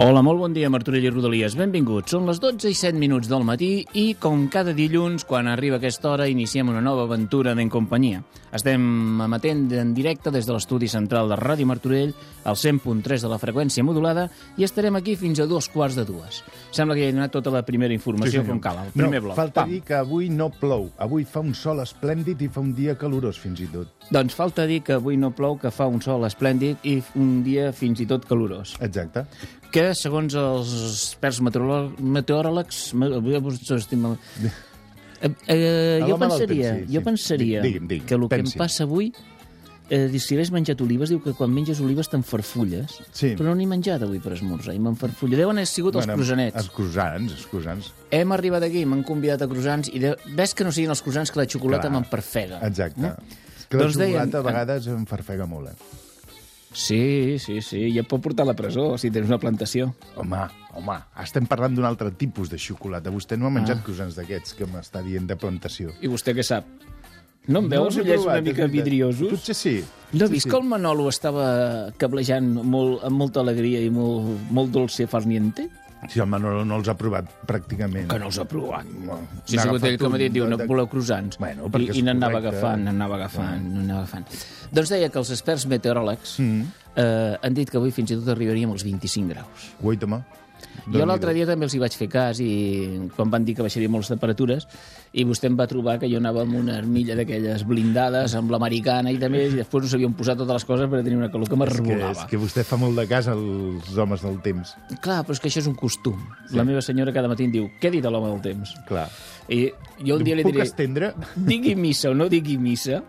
Hola, molt bon dia, Martorell i Rodalies. Benvinguts. Són les 12 i 7 minuts del matí i, com cada dilluns, quan arriba aquesta hora, iniciem una nova aventura d'en companyia. Estem emetent en directe des de l'estudi central de Ràdio Martorell, al 100.3 de la freqüència modulada, i estarem aquí fins a dos quarts de dues. Sembla que ja he donat tota la primera informació senyor. com cal, el primer no, bloc. falta Pam. dir que avui no plou. Avui fa un sol esplèndid i fa un dia calorós, fins i tot. Doncs falta dir que avui no plou, que fa un sol esplèndid i un dia fins i tot calorós. Exacte. que, segons els experts meteoròleg- meteoròlegs... me- avui us estim- Eh, eh, jo pensaria, temps, sí, jo sí. pensaria Digui'm, digui'm, que el que pensi. em passa avui eh, si hagués menjat olives, diu que quan menges olives t'enfarfulles. Sí. Però no n'he menjat avui per esmorzar i m'enfarfulla. Deuen haver sigut els croissants. Els croissants, els croissants. Hem arribat aquí, m'han convidat a croissants i de... ves que no siguin els croissants que la xocolata m'emperfega. Exacte. No? Que la Doncs xocolata dèiem- a vegades em farfega molt, eh? Sí, sí, sí, i et pot portar a la presó si tens una plantació. Home, home, estem parlant d'un altre tipus de xocolata. Vostè no ha menjat croissants d'aquests que m'està dient de plantació. I vostè què sap? No em veu els els he ullets una mica vidriosos? Potser sí. No he Sí, vist sí. que el Manolo estava cablejant molt, amb molta alegria i molt, molt dolce farniente? Sí, el Manolo no els ha provat pràcticament. Que no els ha provat. No. Si ha sigut ell que m'ha dit, diu, no voleu croissants. Bueno, I, i n'anava agafant, n'anava agafant, n'anava agafant. Doncs deia que els experts meteoròlegs Mm. eh, han dit que avui fins i tot arribaríem als 25 graus. Guaita-me. Jo l'altre dia també els hi vaig fer cas i quan van dir que baixarien molt les temperatures i vostè em va trobar que jo anava amb una armilla d'aquelles blindades, amb l'americana i també, i després us havíem posat totes les coses per tenir una calor que És que, m'arrebolava. és que vostè fa molt de cas als homes del temps. Clar, però és que això és un costum. Sí. La meva senyora cada matí em diu, què ha dit l'home del temps? Clar. I jo un dia li Puc diré, estendre? digui missa o no digui missa,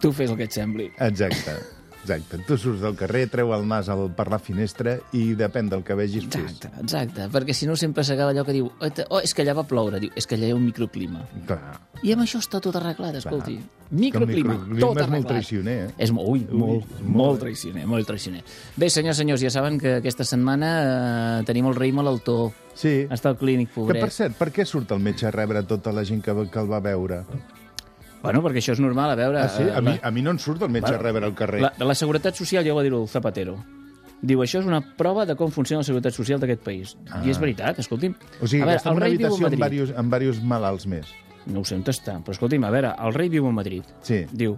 tu fes el que et sembli. Exacte. Exacte. Tu surts del carrer, treu el nas al, per la finestra i depèn del que vegis, fes. Exacte, exacte, perquè si no sempre s'acaba allò que diu oh, és que allà va ploure, diu, és que allà hi ha un microclima. Clar. I amb això està tot arreglat, escolti. Que el Microclima, microclima tot és arreglat. molt traicioner, eh? És molt, ui, molt, molt, molt traicioner, molt traicioner. Bé, senyors, senyors, ja saben que aquesta setmana eh, tenim el rei malaltó. Sí. Està al clínic, Que, pobret. per cert, per què surt el metge a rebre tota la gent que, que el va veure? Bueno, perquè això és normal, a veure... Ah, sí? eh, A mi, la- a mi no em surt el metge a rebre al carrer. La, la Seguretat Social ja ho va dir el Zapatero. Diu, això és una prova de com funciona la Seguretat Social d'aquest país. Ah. I és veritat, escolti'm. O sigui, a veure, en el una rei viu a habitació amb Madrid. diversos, amb diversos malalts més. No ho sé on està, però escolti'm, a veure, el rei viu a Madrid. Sí. Diu,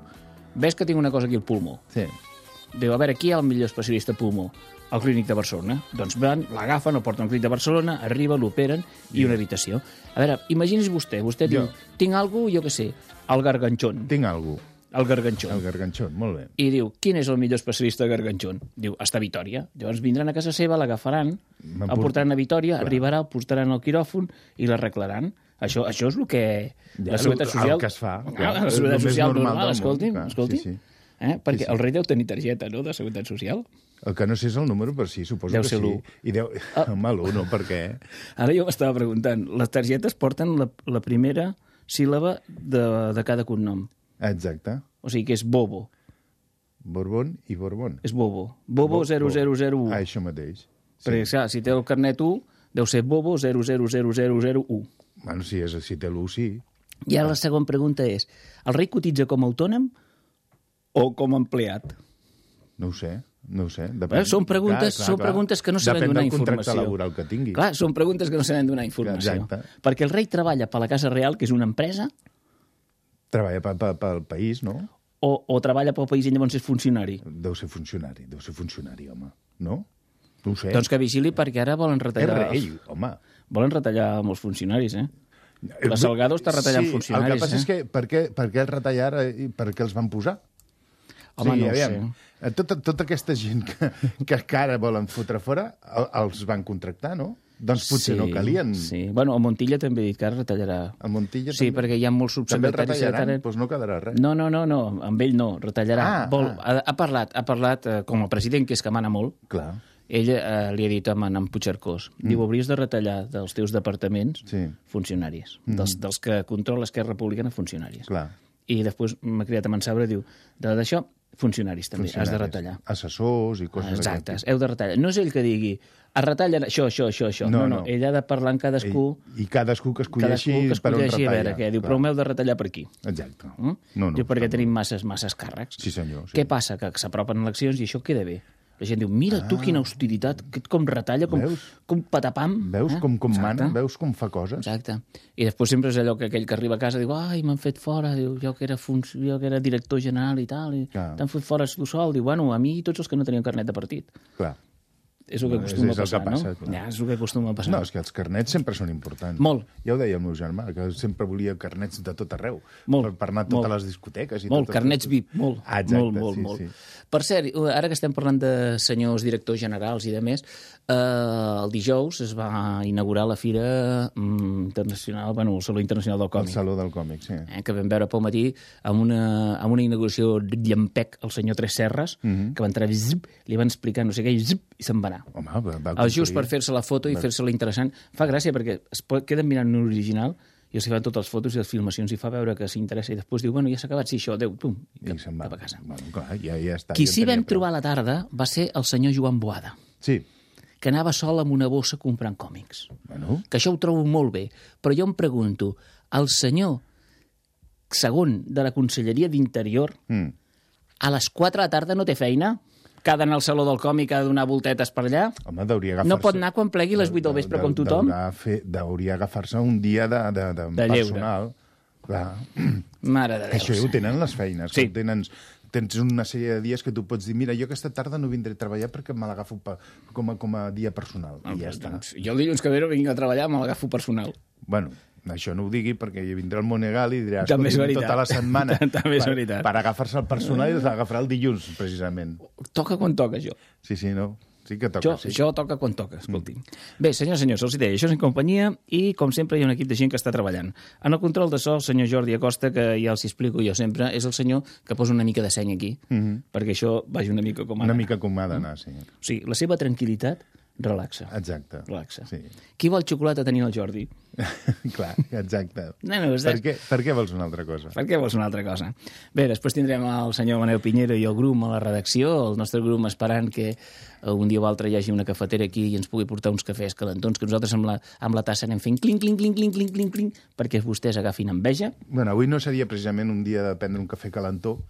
ves que tinc una cosa aquí al pulmó. Sí. Diu, a veure, qui hi ha el millor especialista pulmó? Al clínic de Barcelona. Doncs van, l'agafen, el porten al clínic de Barcelona, arriba, l'operen i una habitació. A veure, imagini's vostè, vostè diu, tinc algú, jo què sé, el garganxón. Tinc algú. El garganxón. El garganxó, molt bé. i diu, quin és el millor especialista de garganxón? Diu, està a Vitoria. Llavors vindran a casa seva, l'agafaran, el port- portaran a Vitoria, arribarà, el posaran al quiròfon i l'arreglaran. Això, això és el que Ja, la Seguretat Social... el que es fa, Ah, clar, la Seguretat Social normal normal, del món, escolti, clar, escolti. sí, sí. Eh? Perquè Sí, sí. el rei deu tenir targeta, no?, de Seguretat Social. El que no sé és el número, però sí, suposo Deu que ser sí. I deu... Ah. Home, l'1, no, per què? Ara jo m'estava preguntant, les targetes porten la, la primera síl·laba de, de cada cognom. Exacte. O sigui que és Bobo. Borbón i Borbón. És Bobo. Bobo Bo- 0001. Ah, això mateix. Sí. Perquè, clar, si té el carnet 1, deu ser Bobo 000001. Bueno, si, és, si té l'1, sí. I ara la segona pregunta és, el rei cotitza com a autònom o com a empleat? No ho sé, no ho sé. Bé, són preguntes, són preguntes que no sabem donar Depèn del contracte informació. laboral que tingui. Clar, són preguntes que no sabem donar informació. Exacte. Perquè el rei treballa per la Casa Real, que és una empresa, Treballa pel, pel, pel país, no? o, o treballa pel país i llavors és funcionari? Deu ser funcionari, deu ser funcionari, home. No? No ho sé. Doncs que vigili perquè ara volen és retallar... rei, home. Volen retallar molts funcionaris, eh? La Salgado està retallant sí, funcionaris, el que passa eh? és que per què, per què el retallar i per què els van posar? Home, no ho aviam, eh, Tota, tota aquesta gent que, que, ara volen fotre fora, el, els van contractar, no? Doncs potser no calien. Sí. Bueno, el Montilla també ha dit que ara retallarà. El Montilla Sí, també, perquè hi ha molts també subsecretaris... retallaran, secretaris- doncs no quedarà res. No, no, no, no, amb ell no, retallarà. Ah, Vol, ah. Ha, ha parlat, ha parlat eh, com a president, que és que mana molt, Clar, ell eh, li ha dit a en Puigcercós, mm. diu, hauries de retallar dels teus departaments Sí. funcionaris, mm. dels, dels que controla Esquerra Republicana funcionaris. clar. I després m'ha criat a Mansabre, diu, de d'això, funcionaris també, has de Funcionaris. retallar. Assessors i coses Exacte, d'aquest heu de retallar. No és ell que digui, es retallen això, això, això, això. No, No, no, no. ell ha de parlar amb cadascú. I, I cadascú que escolleixi, cadascú que per on escolleixi a retalla. veure què. Diu, clar. però m'heu de retallar per aquí. Exacte. Mm? No, no, Diu, perquè està tenim masses, masses càrrecs. Sí, senyor. Sí. Què passa? Que s'apropen eleccions i això queda bé. La gent diu, mira tu quina austeritat, que- com retalla, com, Veus? com patapam. Veus eh? com, com Exacte. mana, veus com fa coses. Exacte. I després sempre és allò que aquell que arriba a casa diu ai, m'han fet fora, diu, jo que era, func... jo que era director general i tal, i t'han fet fora tu sol. Diu, bueno, a mi i tots els que no tenien carnet de partit. Clar. És el que És- acostuma és el a passar, que passa, no? clar. Ja, és el que acostuma a passar. No, és que els carnets sempre són importants. Molt. Ja ho deia el meu germà, que sempre volia carnets de tot arreu. Molt, Per, per anar a totes molt. les discoteques. I Molt, totes carnets VIP, molt, Ah, exacte, molt, molt, sí, molt. Sí. Per cert, ara que estem parlant de senyors directors generals i de més, eh, el dijous es va inaugurar la Fira mm, Internacional, bueno, el Saló Internacional del El Còmic. Saló del Còmic, sí. eh, que vam veure pel matí amb una, amb una inauguració llampec al senyor Tres Serres, Mhm. que va entrar zip, li van explicar no sé què i, zip, i se'n va anar. Home, va, va El just per fer-se la foto i fer-se-la interessant. Fa gràcia perquè es pot, queden mirant un original i els fan totes les fotos i les filmacions i fa veure que s'interessa i després diu, bueno, ja s'ha acabat, sí, això, adéu, pum, i I cap, se'n va. cap a casa. Bueno, clar, ja, ja està. Qui ja sí tenia vam trobar a la tarda va ser el senyor Joan Boada, Sí. que anava sol amb una bossa comprant còmics. Bueno, Que això ho trobo molt bé, però jo em pregunto, el senyor segon de la Conselleria d'Interior mm. a les 4 de la tarda no té feina? Que ha d'anar al Saló del Còmic, ha de donar voltetes per allà? home, deuria agafar-se... No pot anar quan plegui les 8 del vespre com tothom? Fer, deuria agafar-se un dia de, de, de, De lleure. personal. Clar. Mare de Déu. Això ho tenen les feines. Sí. Tenen, tens una sèrie de dies que tu pots dir mira, jo aquesta tarda no vindré a treballar perquè me l'agafo com, a, com a dia personal. I ja està. Doncs jo el dilluns que ve no vinc a treballar, me l'agafo personal. Bueno, això no ho digui perquè hi vindrà el Monegal i dirà També és "Escolti, veritat. tota la setmana També és per, veritat. per agafar-se el personal i l'agafarà el dilluns, precisament. Toca quan toca, jo. Sí, sí, no? Sí que toca, Jo, sí. jo toca quan toca, escolti. Bé, senyors, senyors, els hi deia, això és en companyia i, com sempre, hi ha un equip de gent que està treballant. En el control de so, el senyor Jordi Acosta, que ja els explico jo sempre, és el senyor que posa una mica de seny aquí, perquè això vagi una mica com ha Una d'anar. mica com ha d'anar, sí. O sigui, la seva tranquil·litat relaxa. Exacte. Relaxa. Sí. Qui vol xocolata tenir el Jordi? Clar, exacte. No, no, per, què, per què vols una altra cosa? Per què vols una altra cosa? Bé, després tindrem el senyor Manel Pinheiro i el Grum a la redacció, el nostre Grum esperant que un dia o altre hi hagi una cafetera aquí i ens pugui portar uns cafès calentons, que nosaltres amb la, amb la tassa anem fent clink, clink, clink, clink, clink, clink, clink, perquè vostès agafin enveja. Bueno, avui no seria precisament un dia de prendre un cafè calentó.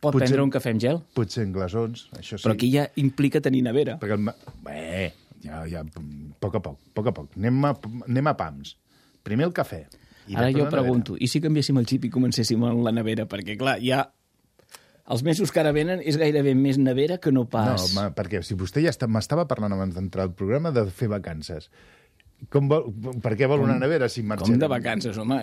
Pot Potser- prendre un cafè amb gel, Potser en glaçons, això sí. però aquí ja implica tenir nevera. Perquè el... Bé, ja, ja, a poc a poc, a poc a poc. Anem a, anem a pams. Primer el cafè. I Ara jo pregunto, i si canviéssim el xip i comencéssim amb la nevera? Perquè, clar, ja... Els mesos que ara venen és gairebé més nevera que no No, pas... home, perquè si vostè ja m'estava parlant abans d'entrar al programa de fer vacances. Com vol, per què vol una nevera si marxem? Com de vacances, home?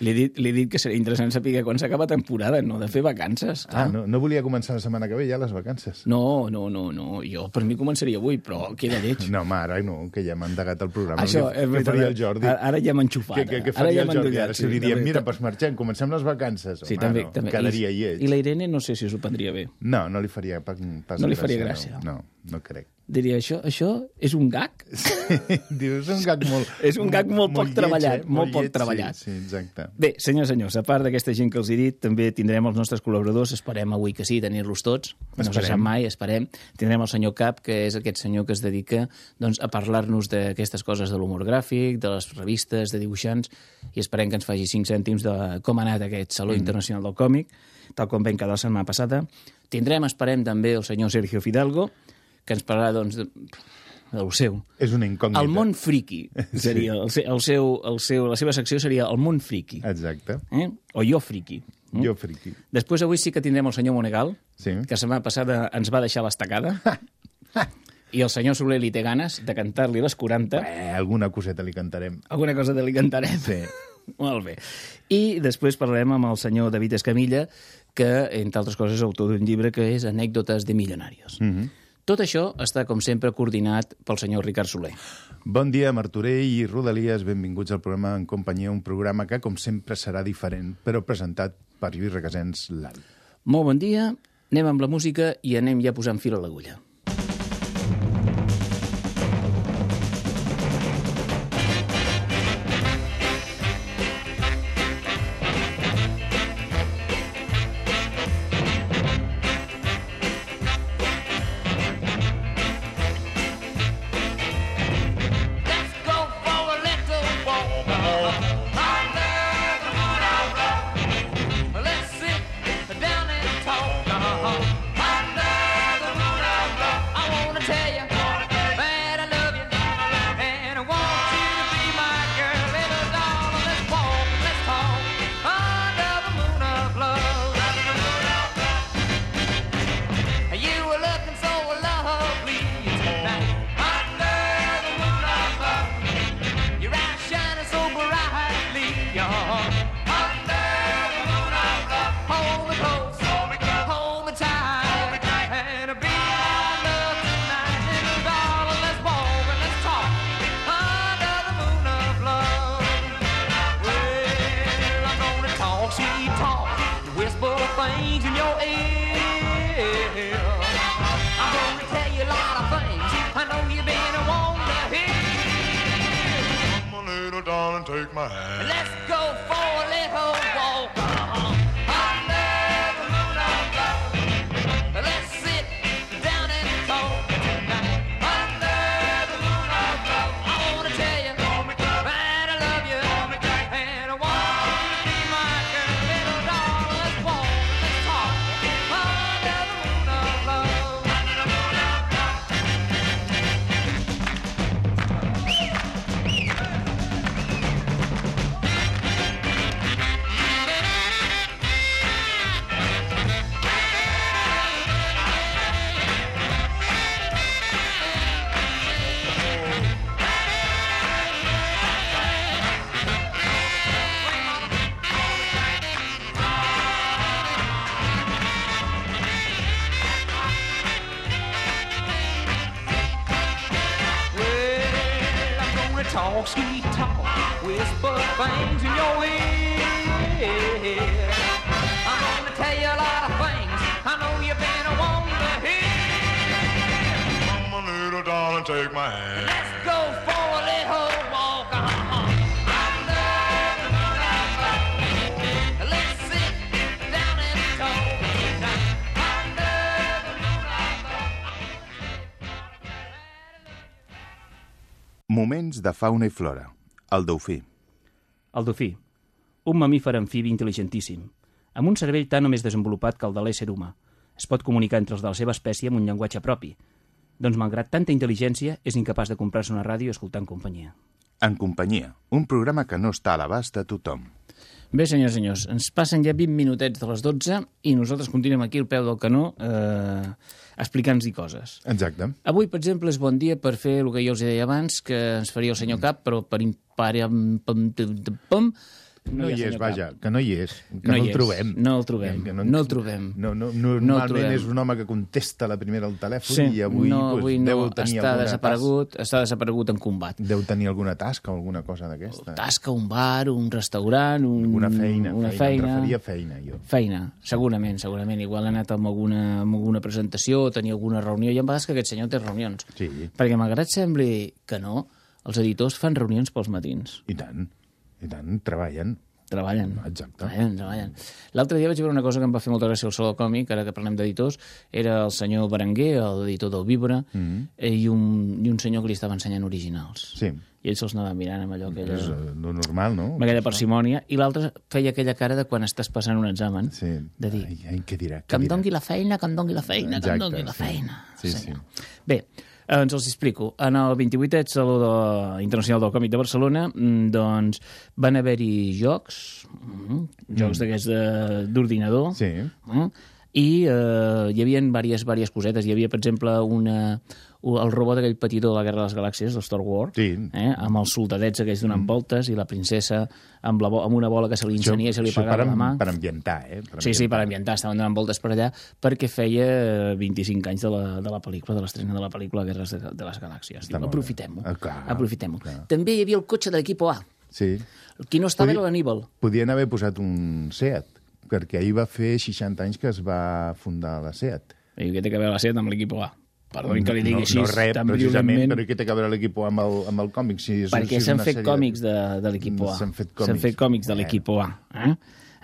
Li he dit, li he dit que seria interessant saber quan s'acaba temporada, no de fer vacances. Ah, no, no volia començar la setmana que ve ja les vacances. No, no, no, no. Jo per mi començaria avui, però queda lleig. No, home, ara no, que ja m'ha endegat el programa. Això Què- és veritat. faria el Jordi? Ara, ara ja m'ha enxufat. Què, què ara faria ja el Jordi? Ara, sí, si li diem, mira, doncs marxem, comencem les vacances. Sí, Home, també, no, també. Quedaria lleig. I la Irene no sé si s'ho prendria bé. No, no li faria pas, pas No li faria gràcia. No, no, no crec. Diria, això, això és un gag? Diu, és un gag molt... És un gag molt poc treballat, eh? molt poc lleig, treballat. Sí, sí, exacte. Bé, senyors, senyors, a part d'aquesta gent que els he dit, també tindrem els nostres col·laboradors, esperem avui que sí, tenir-los tots, no se sap mai, esperem. Tindrem el senyor Cap, que és aquest senyor que es dedica doncs, a parlar-nos d'aquestes coses de l'humor gràfic, de les revistes, de dibuixants, i esperem que ens faci 5 cèntims de com ha anat aquest Saló Mm. Internacional del Còmic, tal com vam quedar la setmana passada. Tindrem, esperem, també el senyor Sergio Fidalgo, que ens parlarà, doncs, de, del seu. És una incògnita. El món friki seria, el, se- el seu, el seu, la seva secció seria el món friki. Exacte. Eh? O jo friki. Mm? Jo friqui. Després avui sí que tindrem el senyor Monegal, Sí. que la setmana passada ens va deixar l'estacada. I el senyor Soler li té ganes de cantar-li les 40. Eh, alguna coseta li cantarem. Alguna cosa de li cantarem. Sí. Molt bé. I després parlarem amb el senyor David Escamilla, que, entre altres coses, és autor d'un llibre que és Anècdotes de milionarios. Mm Mhm. -hmm. Tot això està, com sempre, coordinat pel senyor Ricard Soler. Bon dia, Martorell i Rodalies. Benvinguts al programa En Companyia, un programa que, com sempre, serà diferent, però presentat per Lluís Requesens, l'avi. Molt bon dia, anem amb la música i anem ja posant fil a l'agulla. Fauna i flora. El dofí. El dofí. Un mamífer amfibi intel·ligentíssim, amb un cervell tan o més desenvolupat que el de l'ésser humà. Es pot comunicar entre els de la seva espècie amb un llenguatge propi. Doncs, malgrat tanta intel·ligència, és incapaç de comprar-se una ràdio en companyia. En companyia, un programa que no està a l'abast de tothom. Bé, senyors i senyors, ens passen ja 20 minutets de les 12 i nosaltres continuem aquí al peu del canó eh, explicant-nos coses. Exacte. Avui, per exemple, és bon dia per fer el que jo us deia abans, que ens faria el senyor Cap, però per impare... Pam, pam, pam, No, hi ha hi és, vaja, Cap. que no hi és, que No no, hi el és, trobem. no el trobem, Que no el trobem. No, no, No el normalment trobem. és un home que contesta la primera al telèfon Sí, i avui, no, pues, avui no, deu tenir està alguna desaparegut, està desaparegut en combat. Deu tenir alguna tasca o alguna cosa d'aquesta. Tasca, un bar, un restaurant, un, Una feina, una feina. feina. Feina, jo. Feina, segurament, segurament. Igual ha anat amb alguna, amb alguna presentació o tenia alguna reunió. Hi ha vegades que aquest senyor té reunions. Sí. Perquè malgrat sembli que no, els editors fan reunions pels matins. I tant, i tant, treballen. Treballen. Exacte. Treballen, treballen. L'altre dia vaig veure una cosa que em va fer molta gràcia al Saló Còmic, ara que parlem d'editors, era el senyor Berenguer, l'editor del Víbora, mm -hmm. i, un, i un senyor que li estava ensenyant originals. Sí, I ell se'ls anava mirant amb allò, aquella, és eh, lo normal, no? amb aquella parsimònia, i l'altre feia aquella cara de quan estàs passant un examen, Sí. de dir, Ai, ai, què dirà? que em Què dirà? dongui la feina, que em dongui la feina, que em Exacte, dongui la sí. feina. Sí, senyor. sí. Bé, eh, ens els explico. En el 28è Saló de... Internacional del Còmic de Barcelona, mm, doncs, van haver-hi jocs, mm, jocs d'aquests de- d'ordinador, Sí. eh? i eh, hi havia diverses, diverses cosetes. Hi havia, per exemple, una, el robot d'aquell petitó de la Guerra de les Galàxies, el Star Wars, Sí. Mm. eh? amb els soldadets aquells donant voltes i la princesa amb, la bo amb una bola que se li encenia i se li pagava la mà. per ambientar, eh? Per Sí, sí, per ambientar, estaven donant voltes per allà perquè feia eh, 25 anys de la, de la pel·lícula, de l'estrena de la pel·lícula Guerres de, de les Galàxies. Aprofitem-ho. Ah, Aprofitem-ho. També hi havia el cotxe de l'equip A. Sí. Qui no estava Podria- era l'Aníbal. Podien haver posat un SEAT, perquè ahir va fer 60 anys que es va fundar la SEAT. I què té a veure la set amb l'equip A? Perdoni que li digui no, així no res, tan precisament, violentment. però què té a veure l'equip amb, el, amb el còmic? Si és, perquè si s'han fet sèrie còmics de, de l'equip A. S'han fet S'han còmics. fet còmics de l'equip A. Eh?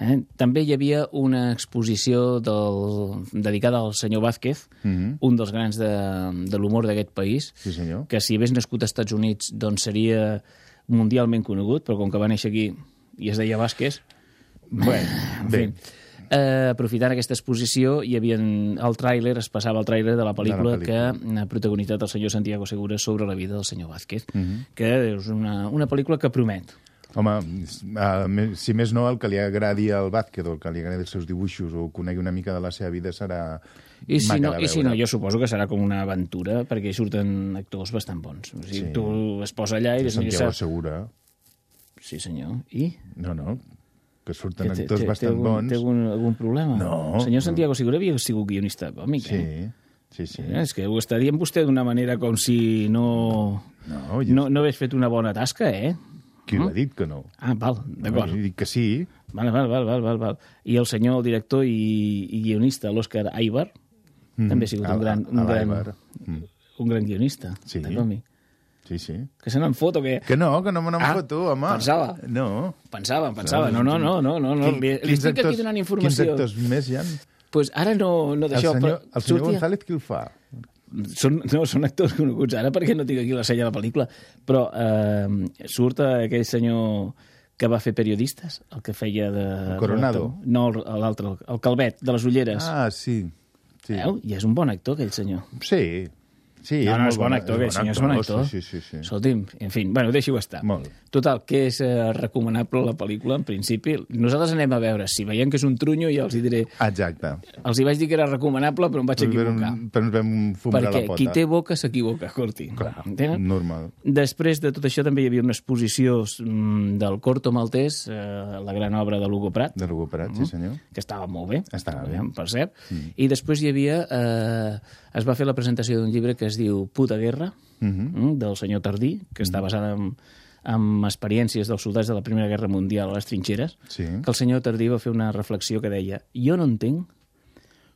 Eh? També hi havia una exposició del, dedicada al senyor Vázquez, Mhm. un dels grans de, de l'humor d'aquest país, Sí, senyor. que si hagués nascut als Estats Units doncs seria mundialment conegut, però com que va néixer aquí i es deia Vázquez, Bueno, en bé, fi, eh, aprofitant aquesta exposició, hi havia el tràiler, es passava el tràiler de la pel·lícula, pel·lícula. que ha protagonitzat el senyor Santiago Segura sobre la vida del senyor Vázquez, Mhm. que és una, una pel·lícula que promet. home, si més no, el que li agradi al Vázquez o el que li agradi els seus dibuixos o conegui una mica de la seva vida serà I si, no, de I si no, jo suposo que serà com una aventura, perquè hi surten actors bastant bons. O sigui, Sí. Tu es posa allà i... mira, Santiago Segura. Sí, senyor. I? No, no, que surten té- actors bastant algun, bons. Té algun, algun problema? No, El senyor. Santiago Segura havia sigut guionista còmic, eh? Sí, sí, sí. Eh, És que ho està dient vostè d'una manera com si no... No, jo, No, no hagués fet una bona tasca, eh? qui l'ha dit que no? Ah, val, d'acord. No, dic que sí. Val, val, val, val, val, val. I el senyor, el director i, i guionista, l'Òscar Aibar, també ha sigut Mm. Un gran, a- un, gran. Mm. un gran guionista Sí. de còmic. Sí, sí. Que se n'en fot o què? Que no, que no me n'en Ah, foto, home. pensava. No. Pensava, pensava. No, no, no, no, no. no. Li, li Quins estic aquí actors- donant Quins informació. actors més hi ha? pues ara no, no El d'això, senyor, però el senyor sortia- González qui el fa? Són, no, són actors coneguts ara perquè no tinc aquí la sella de la pel·lícula, però eh, surt aquell senyor que va fer periodistes, el que feia de... El Coronado. No, el- l'altre, el, el Calvet, de les ulleres. Ah, sí. sí. Veu? I és un bon actor, aquell senyor. Sí. Sí, no, no, molt és bon actor, aquell senyor és bon actor. Sí, sí, sí. Escolti'm, en fi, bueno, deixi-ho estar. Molt. Total, que és eh, recomanable la pel·lícula, en principi. Nosaltres anem a veure. Si veiem que és un trunyo, ja els hi diré... Exacte. Els hi vaig dir que era recomanable, però em vaig equivocar. però ens vam fumar Perquè la pota. qui té boca s'equivoca, Corti. Clar, Entenen? normal. Després de tot això també hi havia una exposició mm, del Corto Maltès, eh, la gran obra de l'Hugo Prat, De recuperat, Mm. sí senyor. que estava molt bé, Estava bé. per cert. Mm. I després hi havia... Eh, es va fer la presentació d'un llibre que es diu Puta Guerra, Mhm. mm, del senyor Tardí, que està basada en, en experiències dels soldats de la Primera Guerra Mundial a les trinxeres, Sí. que el senyor Tardí va fer una reflexió que deia jo no entenc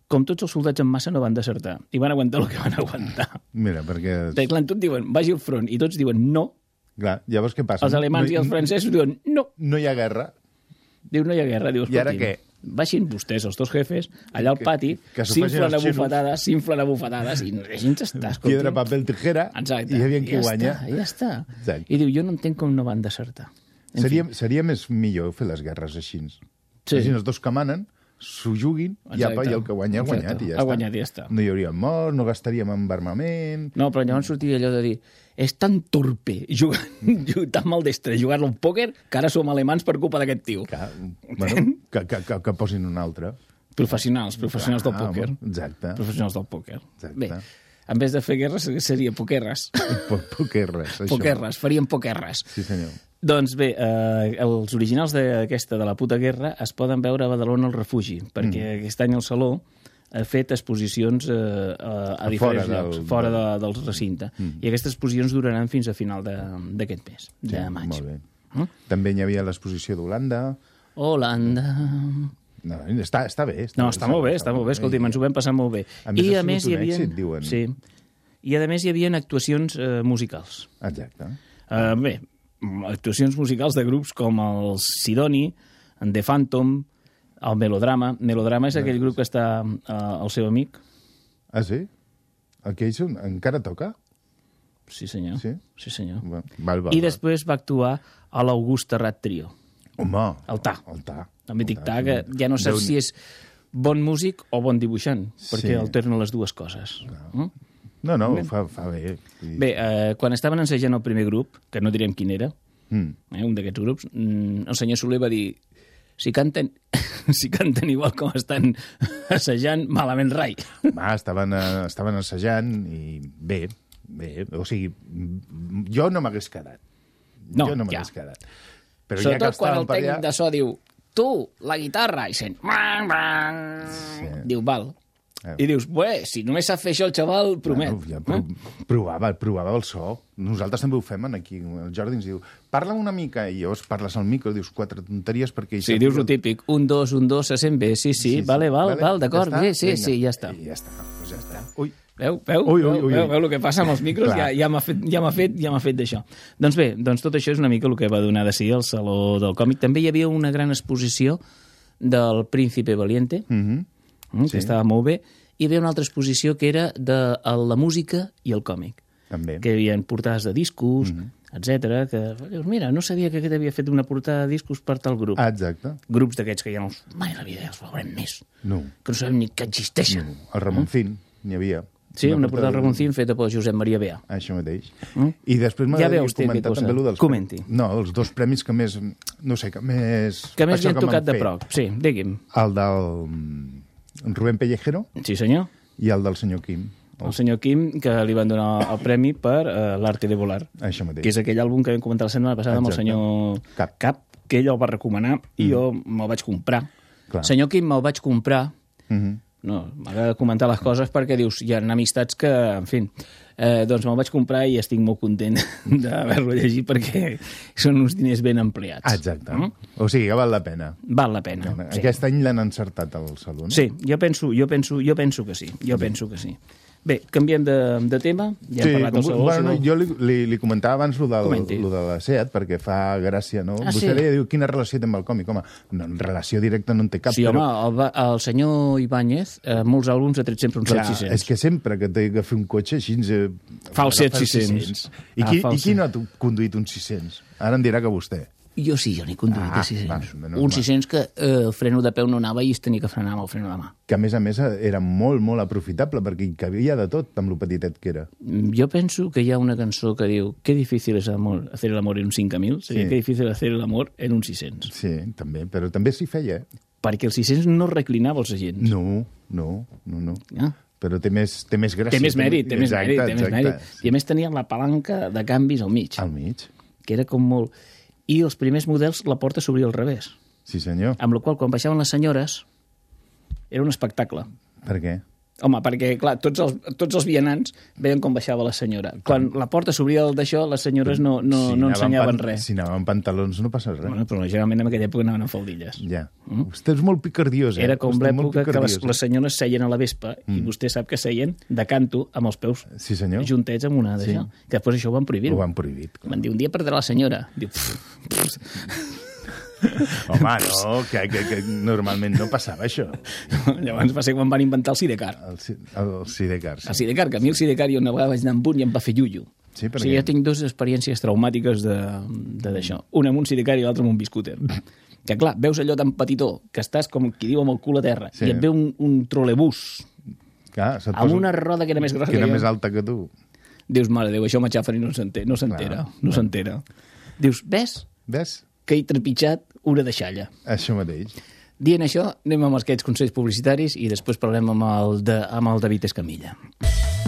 com tots els soldats en massa no van desertar i van aguantar el que van aguantar. Mira, perquè... Perquè, clar, tots diuen, vagi al front, i tots diuen no. Clar, llavors què passa? Els alemans no, i els francesos diuen no. No hi ha guerra. Diu, no hi ha guerra. Diu, I ara "Escolti, què? Baixin vostès, els dos jefes, allà al pati, s'inflen a bufetades, s'inflen a bufetades, i deixin-se estar, escolti. Piedra, paper, tijera, Exacte. i aviam qui ja guanya. Està, ja està. Exacte. I diu, jo no entenc com no van desertar. En Seria, seria més millor fer les guerres així. Sí. Així els dos que manen s'ho juguin i, apa, i el que guanya ha guanyat i ja Ha guanyat i ja està. No hi hauria mort, no gastaríem en armament... No, però llavors sortia allò de dir és tan torpe, jugar, tan maldestre jugar al pòquer, que ara som alemans per culpa d'aquest tio. Que, bueno, que, que, que, que posin un altre. Professionals, professionals del Ah, pòquer. Exacte. Professionals del pòquer. Exacte. Bé, en vez de fer guerres, seria poquerres. Po- Poquerres, això. Poquerres, faríem poquerres. Sí, senyor. Doncs bé, eh, els originals d'aquesta, de la puta guerra, es poden veure a Badalona al refugi, perquè mm. aquest any el Saló ha fet exposicions eh, a, a diferents Fora del- llocs, fora de, del recinte. Mm. I aquestes exposicions duraran fins a final de- d'aquest mes, Sí, de maig. Molt bé. Mm? També hi havia l'exposició d'Holanda. Holanda... No, està, està bé. Està, No, està molt bé, està molt bé, escolti, ens ho vam passar molt bé. A més, I a més hi havia... èxit, diuen. Sí. I a més hi havia actuacions eh, musicals. Exacte. Uh, bé, actuacions musicals de grups com el Sidoni, en The Phantom, el Melodrama. Melodrama és aquell grup que està uh, el seu amic. Ah, sí? Aquell són, encara toca? Sí, senyor. Sí? Sí, senyor. Va, val, val, I després va actuar a l'August Terrat Trio. Home, El Ta. El Ta. El mític El Ta, que ja no saps si és bon músic o bon dibuixant, perquè Sí. alterna les dues coses. Mm? No, no, fa, fa bé. I... Bé, eh, quan estaven ensejant el primer grup, que no direm quin era, Mm. eh, un d'aquests grups, mm, el senyor Soler va dir si canten, si canten igual com estan assajant, malament rai. Va, estaven, eh, estaven assajant i bé, bé, o sigui, jo no m'hagués quedat. No, jo no ja. m'hagués quedat. Però Sobretot ja que quan el tècnic allà... de so diu tu, la guitarra, i sent... Sí. Diu, val. Eh. I dius, bé, si només sap fer això el xaval, promet. Bueno, ja prov, provava, provava el so. Nosaltres també ho fem aquí. El Jordi ens diu, parla una mica, i llavors parles al micro, dius quatre tonteries perquè... Sí, dius el típic, un, dos, un, dos, se sent bé, sí, sí, vale, val, val, d'acord, ja sí, Vinga. sí, ja està. I ja està, doncs ja està. Ui, Veu, veu, Ui, ui, ui, veu, veu el que passa amb els micros? Ja ja m'ha fet, ja fet, ja m'ha fet d'això. Doncs bé, doncs tot això és una mica el que va donar de si al Saló del Còmic. També hi havia una gran exposició del Príncipe Valiente, mm -hmm. Mm, que Sí. estava molt bé, i hi havia una altra exposició que era de la música i el còmic, també. que hi havia portades de discos, Mhm. etc. que dius, mira, no sabia que aquest havia fet una portada de discos per tal grup. Ah, exacte. Grups d'aquests que ja no els... Mai la vida els veurem més, No, que no sabem ni que existeixen. no. el Ramoncín n'hi havia. Sí, una portada de de- Ramoncín feta per Josep Maria Bea. Això mateix. Mm? I després Ja m'agradaria veus, té comentar també allò dels... Comenti. No, els dos premis que més... No sé, que més... Que més li han tocat de prop. Sí, digui'm. El del mm, Rubén Pellejero Sí, senyor. i el del senyor Quim. El senyor Quim, que li van donar el premi per uh, l'Arte de Volar, Això mateix. que és aquell àlbum que vam comentar la setmana passada amb el Exacte. senyor Cap. Cap, que ell el va recomanar i jo me'l vaig comprar. Clar. Senyor Quim me'l vaig comprar Mhm. No, m'agrada comentar les coses perquè dius, hi ha amistats que, en fi, eh, doncs me'l vaig comprar i estic molt content d'haver-lo llegit perquè són uns diners ben empleats. Ah, exacte. Mm? O sigui, que val la pena. Val la pena. Sí. Aquest any l'han encertat al Saló, no? Sí, jo penso, jo penso, jo penso que sí, jo penso que sí. Bé, canviem de, de tema. Ja hem parlat com- sabor. bueno, no... jo li, li, li comentava abans lo, del, Comenti. lo de la SEAT, perquè fa gràcia, no? Ah, Vostè sí? deia, diu, quina relació té amb el còmic? Home, no, relació directa no en té cap, Sí, home, però... el, va- el senyor Ibáñez, eh, molts àlbums ha tret sempre un Clar, 7600. és que sempre que té que fer un cotxe així... Eh, Fa el agafa 600. I, Ah, qui, el I qui no ha tu- conduït un 600? Ara em dirà que vostè. Jo sí, jo n'he conduït Ah, de 600. va, menys un mal. 600 que eh, el freno de peu no anava i es tenia que frenar amb el freno de mà. Que, a més a més, era molt, molt aprofitable, perquè hi cabia de tot, amb lo petitet que era. Mm, Jo penso que hi ha una cançó que diu Qué difícil es amor, hacer el amor en un 5000, seria Sí. Qué difícil hacer el amor en un 600. Sí, també, però també s'hi feia, eh? Perquè el 600 no reclinava els agents. No, no, no, no. Ah. Però té més, té més gràcia. Té més mèrit, té més Exacte, mèrit, té més mèrit. I a més tenia la palanca de canvis al mig, Al mig. que era com molt... I els primers models la porta s'obria al revés. Sí, senyor. Amb la qual quan baixaven les senyores era un espectacle. Per què? Home, perquè, clar, tots els, tots els vianants veien com baixava la senyora. Quan la porta s'obria el d'això, les senyores no, no, Si no ensenyaven pan- res. Si anava amb pantalons no passa res. Bueno, però generalment en aquella època anaven amb faldilles. Ja. Vostè és molt picardiós, eh? Mm. Era com l'època que les, eh? les senyores seien a la vespa i vostè sap que seien de canto amb els peus Sí, senyor. juntets amb una d'això. Que després això ho van prohibir. Ho han prohibit. Van dir, un dia perdrà la senyora. Diu, pff, pff. Home, no, que, que, que normalment no passava això. Llavors va ser quan van inventar el sidecar. El, ci- el Sidecar, sí. El sidecar, que a mi el sidecar jo una vegada vaig anar amb un i em va fer llullo. Sí, O perquè... sigui, jo tinc dues experiències traumàtiques de- de d'això. Una amb un sidecar i l'altra amb un biscúter. Que clar, veus allò tan petitó, que estàs com qui diu amb el cul a terra, Sí. i et ve un, un trolebús Clar, se't amb posa- una roda que era més grossa que era jo. més alta que tu. Dius, mare Déu, això m'aixafen i no s'entera, no s'entera, no s'entera. Dius, ves Ves? Que he trepitjat una deixalla. Això mateix. Dient això, anem amb aquests consells publicitaris i després parlem amb el, de, amb el David Escamilla. Escolta,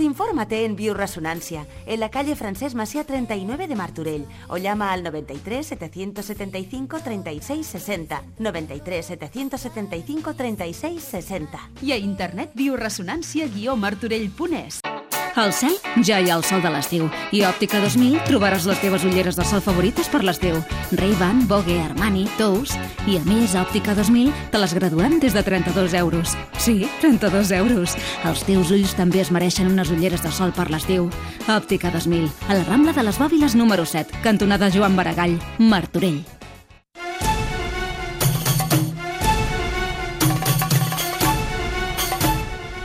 infórmate en Bioresonancia, en la calle Francés Masía 39 de Marturell, o llama al 93 775 36 60. 93 775 36 60. I a internet bioresonància-martorell.es. Al cel ja hi ha el sol de l'estiu i a Òptica 2000 trobaràs les teves ulleres de sol favorites per l'estiu. Ray-Ban, Vogue, Armani, Tous... I a més, a Òptica 2000 te les graduem des de 32 euros. Sí, 32 euros. Els teus ulls també es mereixen unes ulleres de sol per l'estiu. Òptica 2000, a la Rambla de les Bòbiles número 7, cantonada Joan Baragall, Martorell.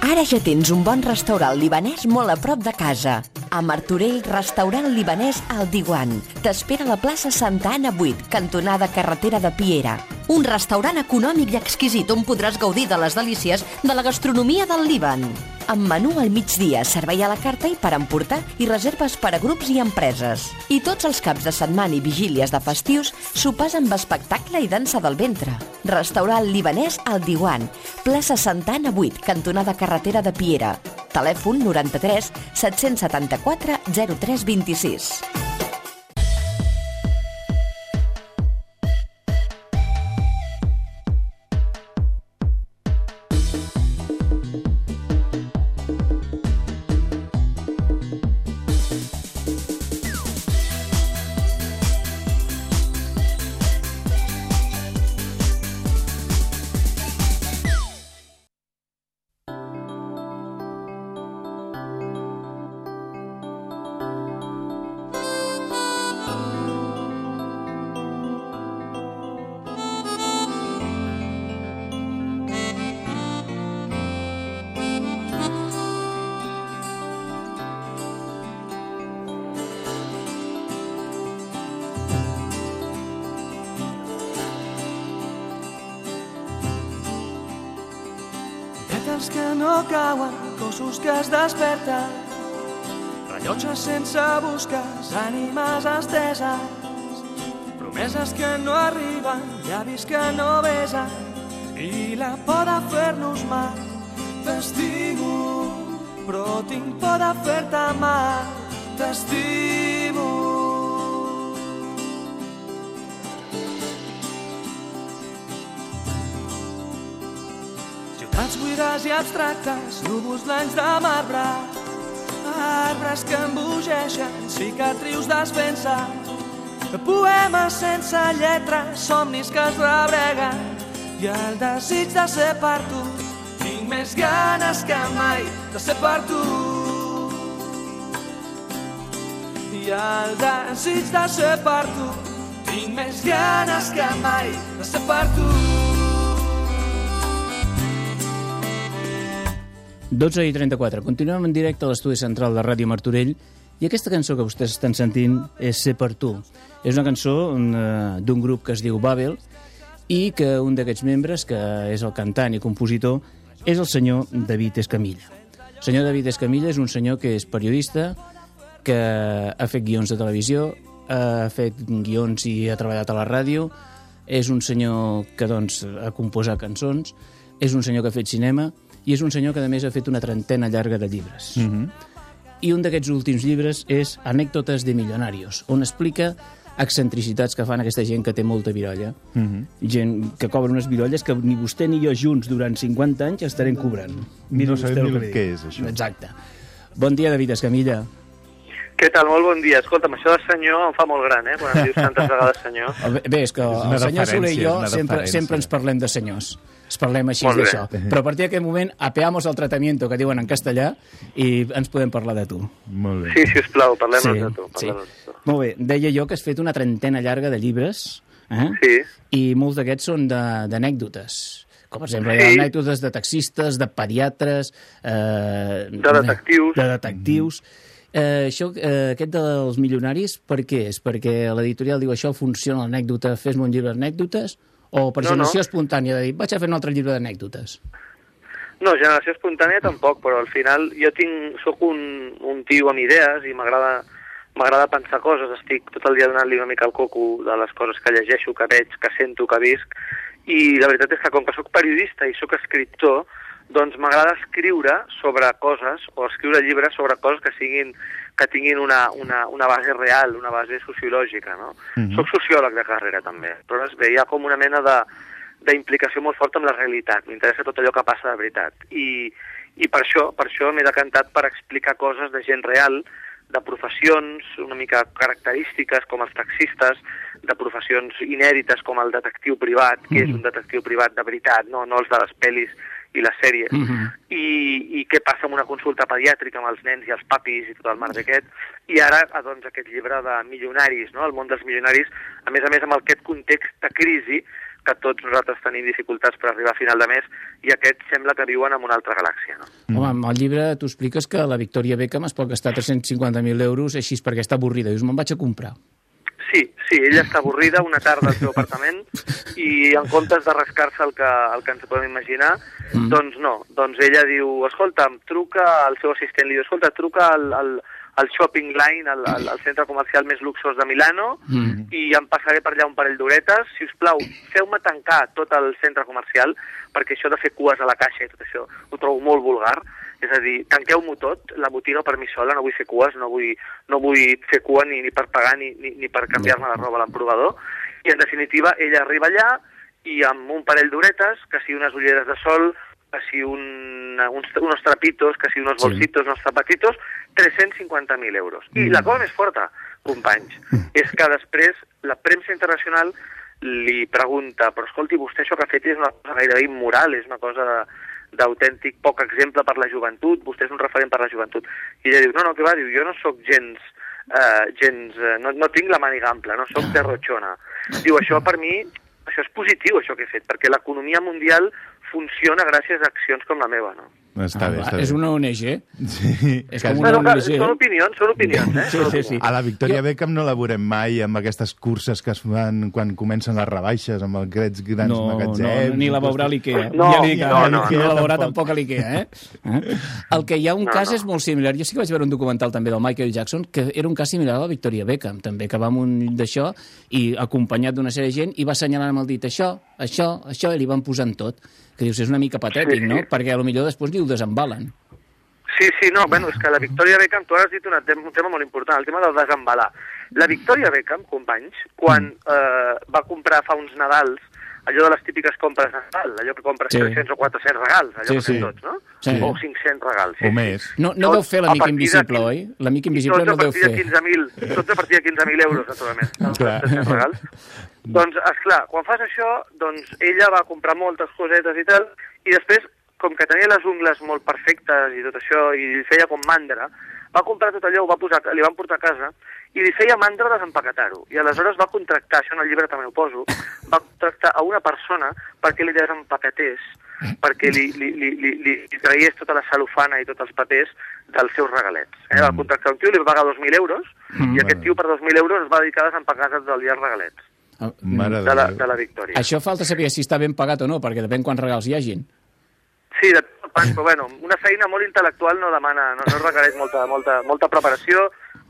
Ara ja tens un bon restaurant libanès molt a prop de casa. A Martorell, restaurant libanès al Diwan. T'espera a la plaça Santa Anna 8, cantonada carretera de Piera. Un restaurant econòmic i exquisit on podràs gaudir de les delícies de la gastronomia del Líban. Amb menú al migdia, servei a la carta i per emportar i reserves per a grups i empreses. I tots els caps de setmana i vigílies de festius, sopars amb espectacle i dansa del ventre. Restaurant libanès al Diwan, plaça Santa Anna 8, cantonada carretera de Piera. Telèfon 93 774 0326. Desperten, rellotges sense busques, ànimes esteses, promeses que no arriben, llavis que no besen, i la por de fer-nos mal. T'estimo, però tinc por de fer-te mal. T'estimo. Buides i abstractes, núvols blancs de marbre, arbres que embogeixen, cicatrius desfensa, poemes sense lletra, somnis que es rebreguen, i el desig de ser per tu. Tinc més ganes que mai de ser per tu. I el desig de ser per tu. Tinc més ganes que mai de ser per tu. 12 i 34. Continuem en directe a l'estudi central de Ràdio Martorell i aquesta cançó que vostès estan sentint és Ser per tu. És una cançó eh, d'un grup que es diu Babel i que un d'aquests membres, que és el cantant i compositor, és el senyor David Escamilla. El senyor David Escamilla és un senyor que és periodista, que ha fet guions de televisió, ha fet guions i ha treballat a la ràdio, és un senyor que doncs, ha composat cançons, és un senyor que ha fet cinema i és un senyor que a més ha fet una trentena llarga de llibres. Mm -hmm. I un d'aquests últims llibres és Anècdotes de milionarios, on explica excentricitats que fan aquesta gent que té molta virolla. Mm -hmm. Gent que cobra unes virolles que ni vostè ni jo junts durant 50 anys estarem cobrant. No vostè sabem ni dic. és, això. Exacte. Bon dia, David Escamilla. Què tal? Molt bon dia. Escolta'm, això de senyor em fa molt gran, eh? Quan em dius tantes vegades senyor. Bé, és que És el senyor Soler i jo sempre, sempre ens parlem de senyors. Es parlem així d'això. Però a partir d'aquest moment apeamos el tratamiento que diuen en castellà i ens podem parlar de tu. Molt bé. Sí, si us plau, parlem Sí, de tu. sí. Parlem de tu. Molt bé, deia jo que has fet una trentena llarga de llibres eh? Sí. i molts d'aquests són de- d'anècdotes. Com per exemple, hi Sí. ha anècdotes de taxistes, de pediatres... Eh, De detectius. De detectius. Eh, això, eh, aquest dels milionaris, per què és? Perquè l'editorial diu això funciona l'anècdota, fes-me un llibre d'anècdotes? O per No, no. generació espontània, de dir, vaig a fer un altre llibre d'anècdotes? No, generació espontània tampoc, però al final jo tinc, sóc un, un tio amb idees i m'agrada m'agrada pensar coses, estic tot el dia donant-li una mica el coco de les coses que llegeixo, que veig, que sento, que visc, i la veritat és que com que sóc periodista i sóc escriptor, doncs m'agrada escriure sobre coses, o escriure llibres sobre coses que siguin que tinguin una, una, una base real, una base sociològica, no? Mhm. Soc sociòleg de carrera, també, però es veia com una mena de d'implicació molt forta amb la realitat. M'interessa tot allò que passa de veritat. I, i per això, per això m'he decantat per explicar coses de gent real, de professions una mica característiques com els taxistes, de professions inèdites com el detectiu privat, que és un detectiu privat de veritat, no, no els de les pel·lis i les sèries, Mhm. i, i què passa amb una consulta pediàtrica amb els nens i els papis i tot el mar d'aquest, i ara ah, doncs, aquest llibre de milionaris, no? el món dels milionaris, a més a més amb aquest context de crisi que tots nosaltres tenim dificultats per arribar a final de mes i aquests sembla que viuen en una altra galàxia. No? Mm. Home, amb el llibre tu expliques que la Victòria Beckham es pot gastar 350.000 euros així perquè està avorrida. Dius, me'n vaig a comprar. Sí, sí, ella està avorrida una tarda al seu apartament i en comptes de rascar-se el, que, el que ens podem imaginar, mm. doncs no. Doncs ella diu, escolta'm, truca al seu assistent, li diu, escolta, truca al, al, al shopping line, al, al, al centre comercial més luxós de Milano, Mm. i em passaré per allà un parell d'horetes. Si us plau, feu-me tancar tot el centre comercial, perquè això de fer cues a la caixa i tot això ho trobo molt vulgar. És a dir, tanqueu-m'ho tot, la botiga per mi sola, no vull fer cues, no vull, no vull fer cua ni, ni per pagar ni, ni, ni per canviar-me la roba a l'emprovador. I, en definitiva, ella arriba allà i amb un parell d'horetes, que si unes ulleres de sol, que si un, uns, unos trapitos, que si unos Sí. bolsitos, unos zapatitos, 350.000 euros. I la cosa més forta, companys, és que després la premsa internacional li pregunta, però escolti, vostè això que ha fet és una cosa gairebé immoral, és una cosa de- d'autèntic poc exemple per la joventut, vostè és un referent per la joventut. I ella diu, no, no, què va, diu, jo no sóc gens, eh, gens eh, no, no tinc la màniga ampla, no sóc derrotxona. Diu, això per mi, això és positiu, això que he fet, perquè l'economia mundial funciona gràcies a accions com la meva, no? Està bé, Ah, està és bé. una ONG. Sí, És com una Bueno, ONG. són opinions, són opinions, eh? Sí, sí, sí. A la Victòria Beckham no la veurem mai amb aquestes curses que es fan quan comencen les rebaixes, amb aquests grans No, magatzems. no, ni la veurà a l'IKEA. No, ja dic, no, no, l'IKEA no, la veurà tampoc. tampoc a l'IKEA, eh? eh? El que hi ha un No, cas no. és molt similar. Jo sí que vaig veure un documental també del Michael Jackson, que era un cas similar a la Victoria Beckham, també, que va amb un d'això i acompanyat d'una sèrie de gent i va assenyalant amb el dit això, això, això, i li van posant tot. Que dius, és una mica patètic, Sí, sí. no? Perquè a lo millor després ni ho desembalen. Sí, sí, no, bueno, és que la Victòria Beckham, tu has dit una un tema molt important, el tema del desembalar. La Victòria Beckham, companys, quan Mm. eh, va comprar fa uns Nadals allò de les típiques compres de Nadal, allò que compres Sí. 300 o 400 regals, allò Sí, que sí. tots, no? Sí. O 500 regals. O més. No, no Tots deu fer l'amic invisible, oi? L'amic invisible no deu fer. 15.000, tots a partir de 15.000 euros, naturalment. els Clar. 300 regals. Doncs, esclar, quan fas això, doncs ella va comprar moltes cosetes i tal, i després, com que tenia les ungles molt perfectes i tot això, i feia com mandra, va comprar tot allò, ho va posar, li van portar a casa, i li feia mandra desempaquetar-ho. I aleshores va contractar, això en el llibre també ho poso, va contractar a una persona perquè li desempaquetés, perquè li, li, li, li, li, li traiés tota la celofana i tots els papers dels seus regalets. Eh? Va contractar un tio, li va pagar 2.000 euros, Mm. i aquest tio per 2.000 euros es va dedicar a desempacar tots els dies regalets Ah, Mare de la, de la Victòria. Això falta saber si està ben pagat o no, perquè depèn quants regals hi hagin. Sí, de tot pas, però bueno, una feina molt intel·lectual no demana, no, no requereix molta, molta, molta preparació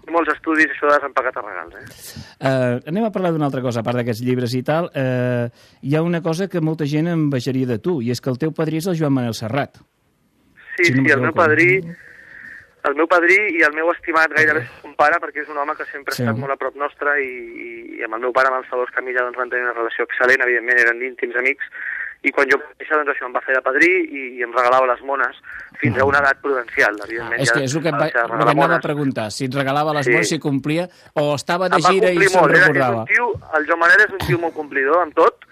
i molts estudis, això de desempacar regals. Eh? Uh, anem a parlar d'una altra cosa, a part d'aquests llibres i tal. Uh, hi ha una cosa que molta gent em baixaria de tu, i és que el teu padrí és el Joan Manel Serrat. Sí, Si no sí, el meu padrí, el meu padrí i el meu estimat gairebé es compara perquè és un home que sempre Sí. ha estat molt a prop nostre i, i amb el meu pare, amb el Salvador Camilla, doncs van tenir una relació excel·lent, evidentment eren íntims amics, i quan jo vaig doncs això, em va fer de padrí i, i em regalava les mones fins a una edat prudencial, evidentment. és ja que és el que, et va el que anava a preguntar, si et regalava les Sí. mones, si complia, o estava de Em va gira i se'n era, és recordava. tio, el Joan Manel és un tio molt complidor amb tot,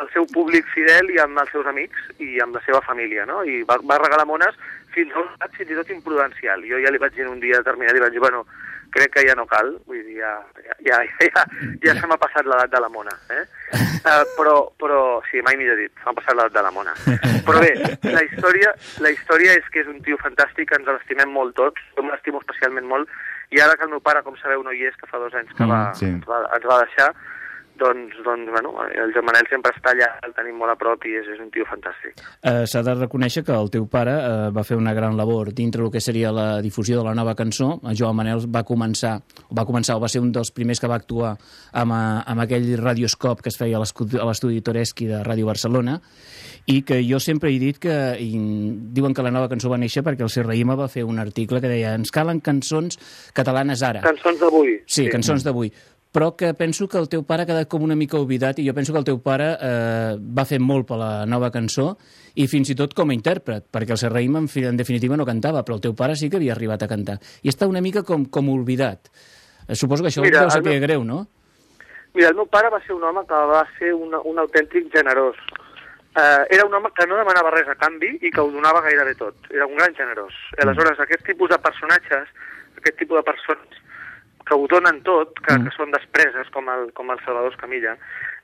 el seu públic fidel i amb els seus amics i amb la seva família, no? I va, va regalar mones fins a un edat fins i tot imprudencial. Jo ja li vaig dir un dia determinat i vaig dir, bueno, crec que ja no cal, vull dir, ja, ja, ja, ja, ja se m'ha passat l'edat de la mona, eh? Uh, però, però, sí, mai millor dit, m'ha passat l'edat de la mona. Però bé, la història, la història és que és un tio fantàstic, ens l'estimem molt tots, jo me l'estimo especialment molt, i ara que el meu pare, com sabeu, no hi és, que fa dos anys que Mm, va, sí. ens, va, ens va deixar, doncs, doncs bueno, el Joan Manel sempre està allà, el tenim molt a prop i és, és un tio fantàstic. Eh, S'ha de reconèixer que el teu pare eh, va fer una gran labor dintre el que seria la difusió de la nova cançó. El Joan Manel va començar, va començar, o va ser un dels primers que va actuar amb, eh, amb aquell radioscop que es feia a a l'estudi Toreski de Ràdio Barcelona i que jo sempre he dit que i diuen que la nova cançó va néixer perquè el Serraïma va fer un article que deia ens calen cançons catalanes ara. Cançons d'avui. Sí, cançons d'avui. Però que penso que el teu pare ha quedat com una mica oblidat i jo penso que el teu pare eh, va fer molt per la nova cançó i fins i tot com a intèrpret, perquè el Serraïm en, en definitiva no cantava, però el teu pare sí que havia arribat a cantar. I està una mica com, com oblidat. Eh, suposo que això Mira, deu saber meu- greu, no? Mira, el meu pare va ser un home que va ser un, un autèntic generós. Uh, era un home que no demanava res a canvi i que ho donava gairebé tot. Era un gran generós. Aleshores, aquest tipus de personatges, aquest tipus de persones que ho donen tot, que, que són despreses, com el, com el Salvador Escamilla,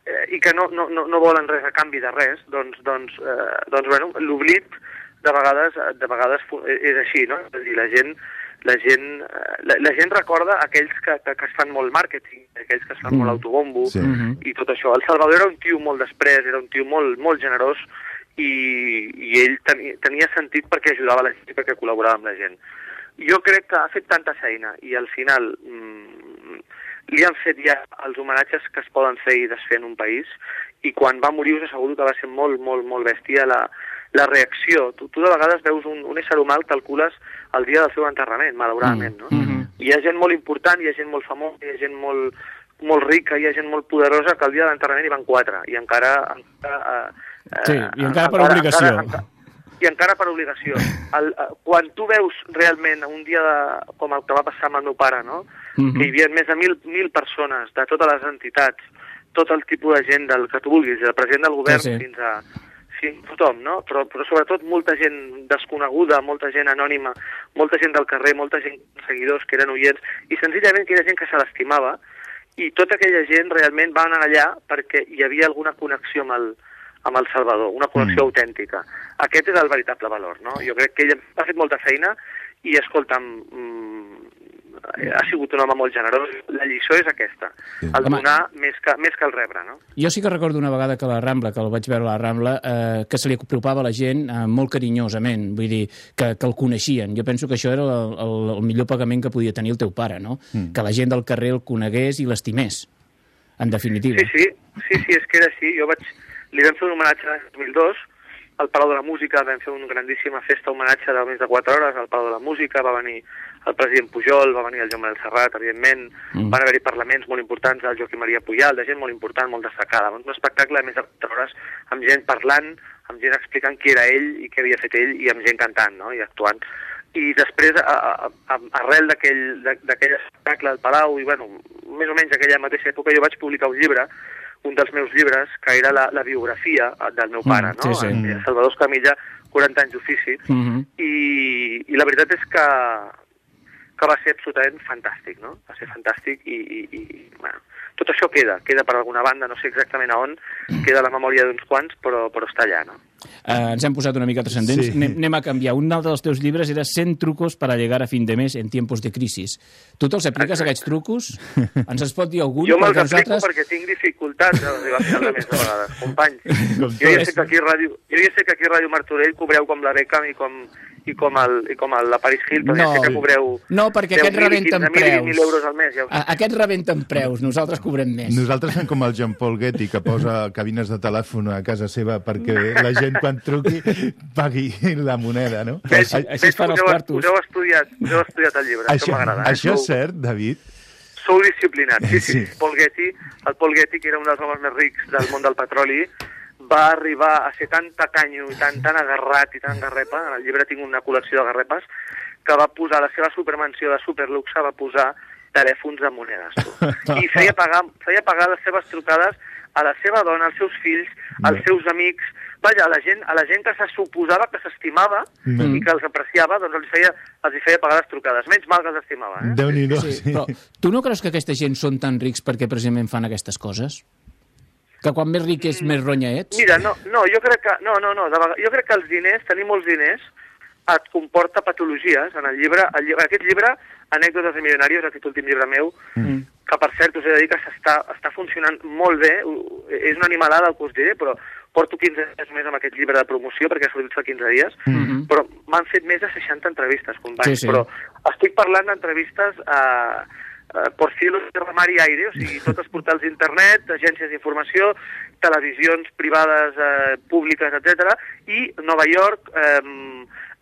eh, i que no, no, no, no volen res a canvi de res, doncs, doncs, eh, doncs bueno, l'oblit de vegades, de vegades fu- és així, no? És a dir, la gent, la gent, eh, la, la gent recorda aquells que, que, que es fan molt màrqueting, aquells que es fan Mm. molt autobombo Sí. Mhm. i tot això. El Salvador era un tio molt després, era un tio molt, molt generós i, i ell tenia, tenia sentit perquè ajudava la gent i perquè col·laborava amb la gent. Jo crec que ha fet tanta feina i al final mm, li han fet ja els homenatges que es poden fer i desfer en un país i quan va morir us asseguro que va ser molt, molt, molt bèstia la, la reacció. Tu, tu de vegades veus un, un ésser humà, el calcules el dia del seu enterrament, malauradament, no? Mhm. Hi ha gent molt important, hi ha gent molt famosa, hi ha gent molt, molt rica, hi ha gent molt poderosa que el dia de l'enterrament hi van quatre i encara... encara eh, eh, Sí, i encara per obligació. encara- i encara per obligació. El, eh, quan tu veus realment un dia de, com el que va passar amb el meu pare, no? Mhm. que hi havia més de mil, mil persones de totes les entitats, tot el tipus de gent del que tu vulguis, del president del govern Sí, sí. fins a fins a tothom, no? Però, però sobretot molta gent desconeguda, molta gent anònima, molta gent del carrer, molta gent seguidors que eren oients, i senzillament que era gent que se l'estimava, i tota aquella gent realment va anar allà perquè hi havia alguna connexió amb el, amb El Salvador, una connexió Mm. autèntica. Aquest és el veritable valor, no? Jo crec que ell ha fet molta feina i, escolta'm, mm, ha sigut un home molt generós. La lliçó és aquesta, el Home. donar més que, més que el rebre, no? Jo sí que recordo una vegada que a la Rambla, que el vaig veure a la Rambla, eh, que se li apropava la gent eh, molt carinyosament, vull dir, que, que el coneixien. Jo penso que això era el, el, el millor pagament que podia tenir el teu pare, no? Mm. Que la gent del carrer el conegués i l'estimés, en definitiva. Sí, sí, sí, sí, és que era així. Jo vaig, li vam fer un homenatge l'any 2002, al Palau de la Música vam fer una grandíssima festa homenatge de més de 4 hores al Palau de la Música, va venir el president Pujol, va venir el Jaume del Serrat, evidentment, Mm. van haver-hi parlaments molt importants del Joaquim Maria Pujal, de gent molt important, molt destacada. Un espectacle de més de 4 hores amb gent parlant, amb gent explicant qui era ell i què havia fet ell i amb gent cantant no? i actuant. I després, a, a, a, arrel d'aquell espectacle al Palau, i bueno, més o menys aquella mateixa època, jo vaig publicar un llibre, un dels meus llibres, que era la, la biografia del meu Mm, pare, no? sí, sí. Eh, Salvador Escamilla, 40 anys d'ofici, Mhm. i, i la veritat és que, que va ser absolutament fantàstic, no? Va ser fantàstic i, i, i bueno, tot això queda, queda per alguna banda, no sé exactament a on, queda a la memòria d'uns quants, però, però està allà, no? Eh, ens hem posat una mica transcendents. Sí. Anem, anem a canviar. Un altre dels teus llibres era 100 trucos para llegar a fin de mes en tiempos de crisis. Tu te'ls apliques, aquests trucos? Ens els pot dir algun? Jo me'ls aplico altres- perquè tinc dificultats d'arribar a final de mes a vegades, companys. Com Jo ja sé que aquí a Ràdio, jo ja sé que aquí a Ràdio Martorell cobreu com la Beckham i com, i com, el, i com el, la Paris Hilton, No. ja sé que cobreu No, perquè 10.000 aquests rebenten 15.000 i preus. 20.000 euros al mes, ja. A, aquests rebenten preus, nosaltres cobrem més. Nosaltres fem com el Jean Paul Getty, que posa cabines de telèfon a casa seva perquè la gent quan truqui pagui la moneda, no? Veig, Així es fan els quartos. us heu estudiat, us heu estudiat el llibre, això, Això, m'agrada. eh? això és cert, David? Sou disciplinats, sí, sí. Sí. Paul Getty, el Paul Getty, que era un dels homes més rics del món del petroli, va arribar a ser tan tacanyo i tan, tan agarrat i tan garrepa, en el llibre tinc una col·lecció de garrepes, que va posar la seva supermansió de superluxe, va posar telèfons de monedes. Tu. I feia pagar, feia pagar les seves trucades a la seva dona, als seus fills, als seus amics, vaja, a la gent, a la gent que se suposava que s'estimava Mm. i que els apreciava, doncs els feia, els feia pagar les trucades. Menys mal que els estimava, eh? Déu-n'hi-do. Sí, Sí, però tu no creus que aquesta gent són tan rics perquè precisament fan aquestes coses? Que quan més ric és, més ronya ets? Mira, no, no, jo crec que, no, no, no, de vegades, jo crec que els diners, tenir molts diners, et comporta patologies. En el llibre, el llibre aquest llibre, Anècdotes de milionaris, aquest últim llibre meu, Mm. que per cert us he de dir que s'està està funcionant molt bé, és una animalada el que us diré, però porto 15 dies més amb aquest llibre de promoció, perquè ha sortit fa 15 dies, Mhm. però m'han fet més de 60 entrevistes, companys, Sí, sí. però estic parlant d'entrevistes a, a por cielos de mar i aire, o sigui, tots els portals d'internet, agències d'informació, televisions privades, eh, públiques, etc. i Nova York, eh,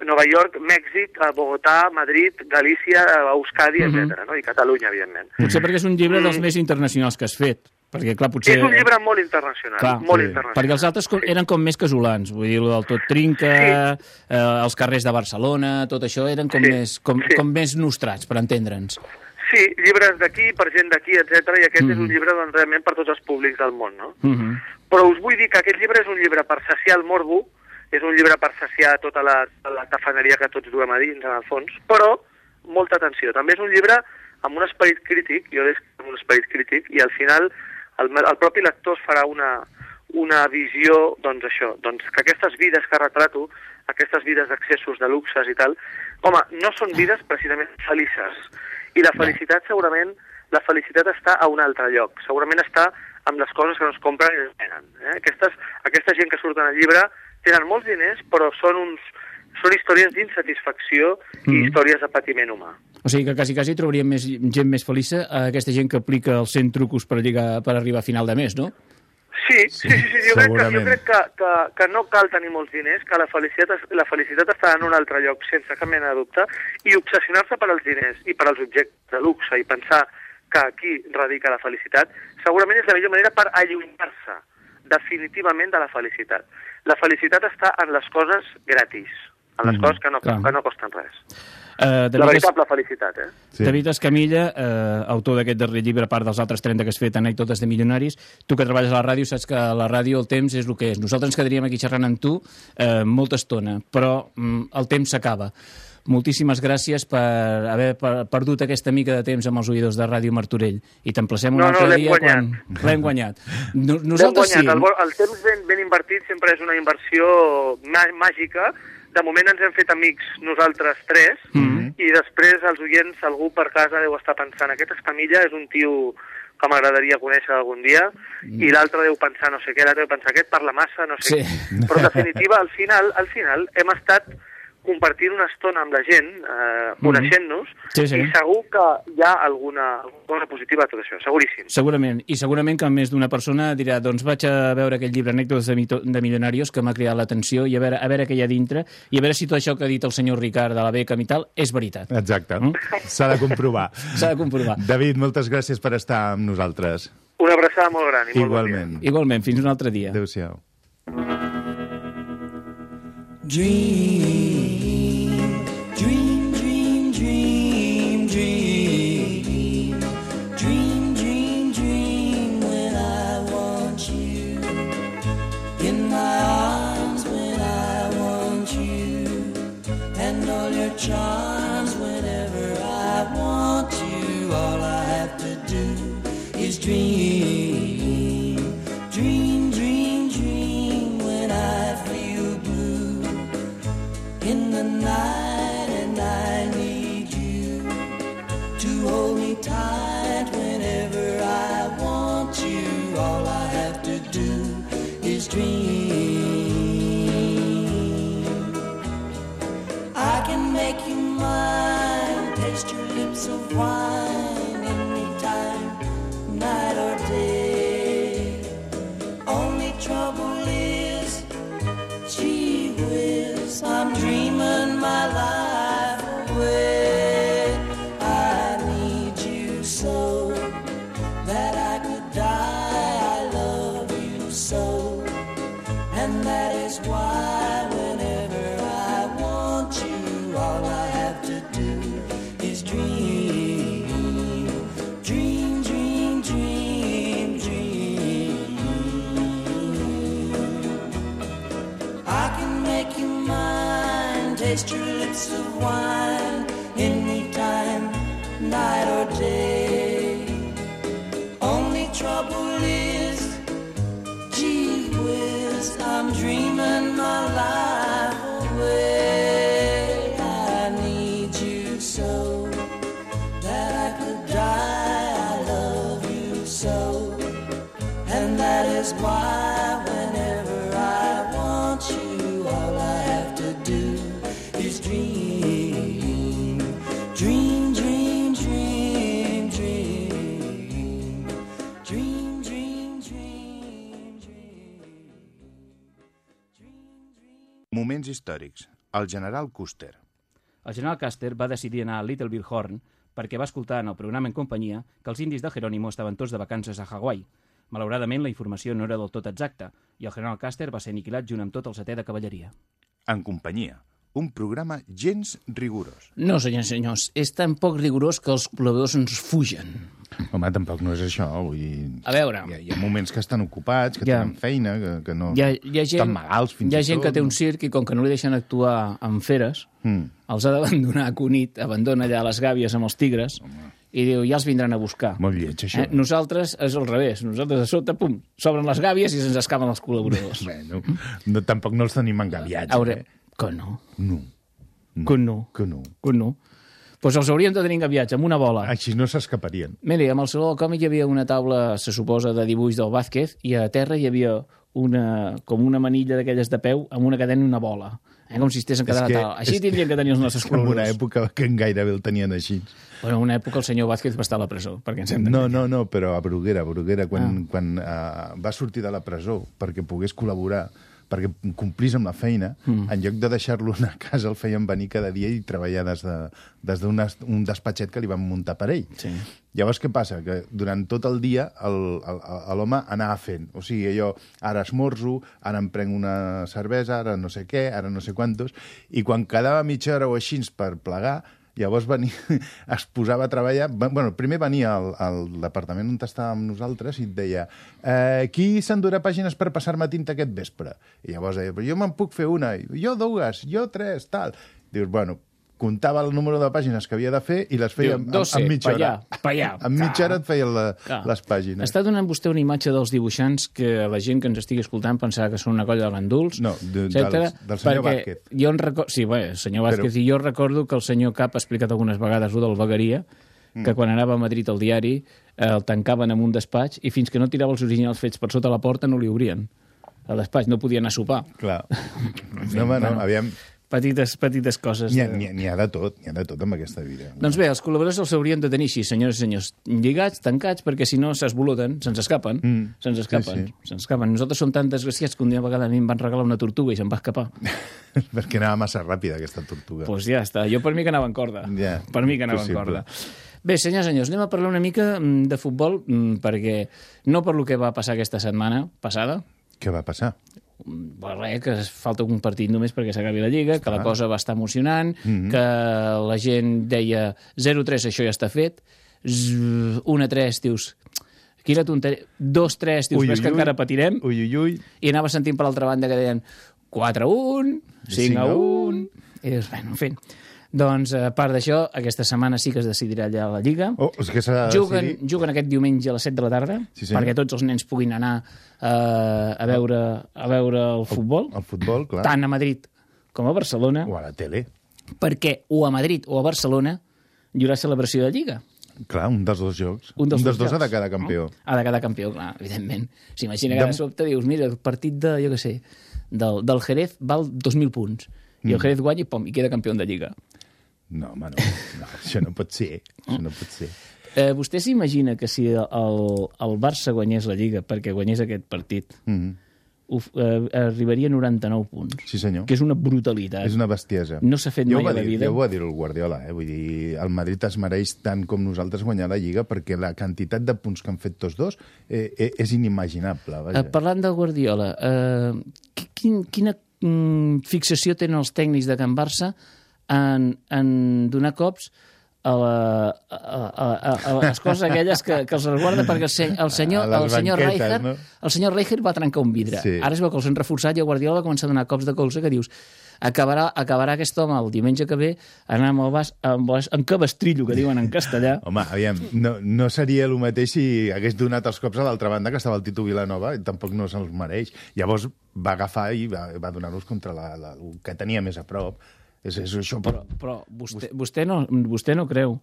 Nova York, Mèxic, eh, Bogotà, Madrid, Galícia, eh, Euskadi, etc. No? i Catalunya, evidentment. Potser perquè és un llibre dels Mm. més internacionals que has fet. Perquè, clar, potser... És un llibre molt internacional, Clar, molt sí. internacional. Perquè els altres com, eren com més casolans, vull dir, el del tot trinca, eh, els carrers de Barcelona, tot això eren com, Sí, més, com, sí. com més nostrats, per entendre'ns. Sí, llibres d'aquí, per gent d'aquí, etc. i aquest és Mhm. un llibre doncs, realment per tots els públics del món, no? Uh -huh. Però us vull dir que aquest llibre és un llibre per saciar el morbo, és un llibre per saciar tota la, la tafaneria que tots duem a dins, en el fons, però molta atenció. També és un llibre amb un esperit crític, jo escrit amb un esperit crític, i al final el, el propi lector es farà una, una visió, doncs això, doncs que aquestes vides que retrato, aquestes vides d'accessos, de luxes i tal, home, no són vides precisament felices. I la felicitat segurament, la felicitat està a un altre lloc. Segurament està amb les coses que no es compren i es venen. Eh? Aquestes, aquesta gent que surt en el llibre tenen molts diners, però són uns són històries d'insatisfacció i Mhm. històries de patiment humà. O sigui que quasi, quasi trobaríem més, gent més feliç a aquesta gent que aplica els 100 trucos per, lligar, per arribar a final de mes, no? Sí, sí, sí, sí, sí. Jo, crec que, jo crec que, que, que no cal tenir molts diners, que la felicitat, la felicitat està en un altre lloc, sense cap mena de dubte, i obsessionar-se per als diners i per als objectes de luxe i pensar que aquí radica la felicitat, segurament és la millor manera per allunyar-se definitivament de la felicitat. La felicitat està en les coses gratis, en les Mhm, coses que no, clar. que no costen res. Uh, La David, Es- veritable felicitat, eh? Sí. David Escamilla, eh, autor d'aquest darrer llibre, a part dels altres 30 que has fet, anècdotes de milionaris, tu que treballes a la ràdio saps que la ràdio el temps és el que és. Nosaltres ens quedaríem aquí xerrant amb tu eh, molta estona, però mm, el temps s'acaba. moltíssimes gràcies per haver per- perdut aquesta mica de temps amb els oïdors de Ràdio Martorell. I t'emplacem un No, no, altre l'hem dia quan... L'hem guanyat. No, nosaltres sí. guanyat. El, bo- el temps ben, ben invertit sempre és una inversió mà màgica. De moment ens hem fet amics nosaltres tres Mhm. i després els oients, algú per casa deu estar pensant aquest Escamilla és un tio que m'agradaria conèixer algun dia i l'altre deu pensar no sé què, l'altre deu pensar aquest parla massa, no sé Sí. què. Però en definitiva, al final, al final hem estat compartint una estona amb la gent, eh, coneixent-nos, Sí, sí. i segur que hi ha alguna, alguna cosa positiva a tot això, seguríssim. Segurament, i segurament que més d'una persona dirà doncs vaig a veure aquell llibre Anècdotes de, mito, de milionarios que m'ha cridat l'atenció i a veure, a veure què hi ha dintre i a veure si tot això que ha dit el senyor Ricard de la beca i tal és veritat. Exacte. Mm? S'ha de comprovar. S'ha de comprovar. David, moltes gràcies per estar amb nosaltres. Una abraçada molt gran i molt bon dia. Igualment. Igualment, fins un altre dia. Adéu-siau. Dream, wine anytime, night or day. Taste your lips of wine Moments històrics. El general Custer. El general Custer va decidir anar a Little Bighorn perquè va escoltar en el programa en companyia que els indis de Jerónimo estaven tots de vacances a Hawaii. Malauradament, la informació no era del tot exacta i el general Custer va ser aniquilat junt amb tot el setè de cavalleria. En companyia. Un programa gens rigorós. No, senyors senyors, és tan poc rigorós que els col·laboradors ens fugen. Home, tampoc no és això. Vull dir... A veure... Hi ha, hi ha moments que estan ocupats, que Ja. tenen feina, que, que no... Hi ha, hi ha gent, estan malalts fins hi ha i gent tot. que té un circ i com que no li deixen actuar amb feres, Mm. els ha d'abandonar a Cunit, abandona allà les gàbies amb els tigres i diu, ja els vindran a buscar. Molt lleig, això. Eh? Nosaltres és al revés. Nosaltres a sota, pum, s'obren les gàbies i se'ns escapen els col·laboradors. Bueno, no, tampoc no els tenim engaviats. Hauré... Eh? Que no. No. Que no. Que no. Que no. Doncs els hauríem de tenir engaviats amb una bola. Així no s'escaparien. Mira, amb el Saló del Còmic hi havia una taula, se suposa, de dibuix del Vázquez i a terra hi havia una, com una manilla d'aquelles de peu amb una cadena i una bola. Eh, com si estigués en cadena taula. Així tindrien que tenir els nostres que en una època que en gairebé el tenien així. Bueno, en una època el senyor Vázquez va estar a la presó, perquè ens hem de... No, no, no, però a Bruguera, a Bruguera, quan, ah. quan uh, va sortir de la presó perquè pogués col·laborar, perquè complís amb la feina, Mm. en lloc de deixar-lo anar a casa, el feien venir cada dia i treballar des de, des d'un es- un despatxet que li van muntar per ell. Sí. Llavors, què passa? Que durant tot el dia l'home anava fent. O sigui, allò, ara esmorzo, ara em prenc una cervesa, ara no sé què, ara no sé quantos, i quan quedava mitja hora o així per plegar, llavors venia, es posava a treballar... Bueno, primer venia al, al departament on estàvem nosaltres i et deia eh, qui s'endurà pàgines per passar-me tinta aquest vespre? I llavors deia, jo me'n puc fer una. Jo dues, jo tres, tal. Dius, bueno, comptava el número de pàgines que havia de fer i les feia Diu, en, "Doce, en mitja pa hora. allà, pa allà". En mitja hora et feien la, Clar. les pàgines. Està donant vostè una imatge dels dibuixants que la gent que ens estigui escoltant pensarà que són una colla de ganduls, No, de- etcètera, dels- del senyor perquè Vázquez. Jo en recordo... Sí, bé, el senyor Vázquez, Però- i jo recordo que el senyor Cap ha explicat algunes vegades el del vegueria, que Mm. quan anava a Madrid al diari eh, el tancaven en un despatx i fins que no tirava els originals fets per sota la porta no li obrien el despatx, no podia anar a sopar. Clar. no, home, no, aviam... Petites, petites coses. N'hi ha, de- ha, de tot, n'hi ha de tot amb aquesta vida. Doncs bé, els col·laboradors els haurien de tenir així, senyores i senyors, lligats, tancats, perquè si no s'esvoluten, se'ns escapen, Mm. se'ns escapen, Sí, se'ns escapen. Nosaltres som tan desgraciats que un dia vegada a mi em van regalar una tortuga i se'm va escapar. Perquè anava massa ràpida, aquesta tortuga. Doncs pues ja està, jo per mi que anava en corda. Ja, per mi que anava possible. en corda. Bé, senyors i senyors, anem a parlar una mica mm, de futbol, mm, perquè no per lo que va passar aquesta setmana passada, Què va passar? Res, que falta un partit només perquè s'acabi la Lliga, que la cosa va estar emocionant, Mhm. que la gent deia 0-3, això ja està fet, Z- 1-3, dius, quina tonteria, 2-3, dius, Ui, ves ui, que ui. encara patirem, Ui, ui, ui. i anava sentint per l'altra banda que deien 4-1, 5-1, i dius, bueno, en fi. Doncs, a part d'això, aquesta setmana sí que es decidirà allà a la Lliga. Oh, és que Juguen, decidir. juguen aquest diumenge a les 7 de la tarda Sí, senyor. perquè tots els nens puguin anar eh, a, veure, a veure el futbol, El futbol, clar. tant a Madrid com a Barcelona, O a la tele. perquè o a Madrid o a Barcelona hi haurà celebració de Lliga. Clar, un dels dos jocs. Un dels, dos, jocs, ha de cada campió. No? Ha de cada campió, clar, evidentment. S'imagina que De- de sobte dius, mira, el partit de, jo què sé, del, del Jerez val 2.000 punts. I el Mm. Jerez guanya i pom, i queda campió de Lliga. No, home, no. no això no pot ser. Això no pot ser. Eh, vostè s'imagina que si el, el Barça guanyés la Lliga perquè guanyés aquest partit, Mm -hmm. uf, eh, arribaria a 99 punts. Sí, senyor. Que és una brutalitat. És una bestiesa. No s'ha fet Ja ho mai a la dir, vida. Ja ho va dir el Guardiola, eh? Vull dir, el Madrid es mereix tant com nosaltres guanyar la Lliga perquè la quantitat de punts que han fet tots dos eh, eh, és inimaginable. Vaja. Eh, parlant del Guardiola, eh, qui- quin, quina mm, fixació tenen els tècnics de Can Barça en, en donar cops a, la, a, a, a, a les coses aquelles que, que els resguarda perquè el, se, el senyor, el senyor Rijkaard no? el senyor Rijkaard va trencar un vidre. Sí. Ara es veu que els han reforçat i el Guardiola va començar a donar cops de colze que dius acabarà, acabarà aquest home el diumenge que ve anar amb el vas, amb, el- amb cabestrillo, que diuen en castellà. Home, aviam, no, no seria el mateix si hagués donat els cops a l'altra banda, que estava el Tito Vilanova, i tampoc no se'ls mereix. Llavors va agafar i va, va donar-los contra la, la, el que tenia més a prop. És, és això, Però, però vostè, vostè, no, vostè no creu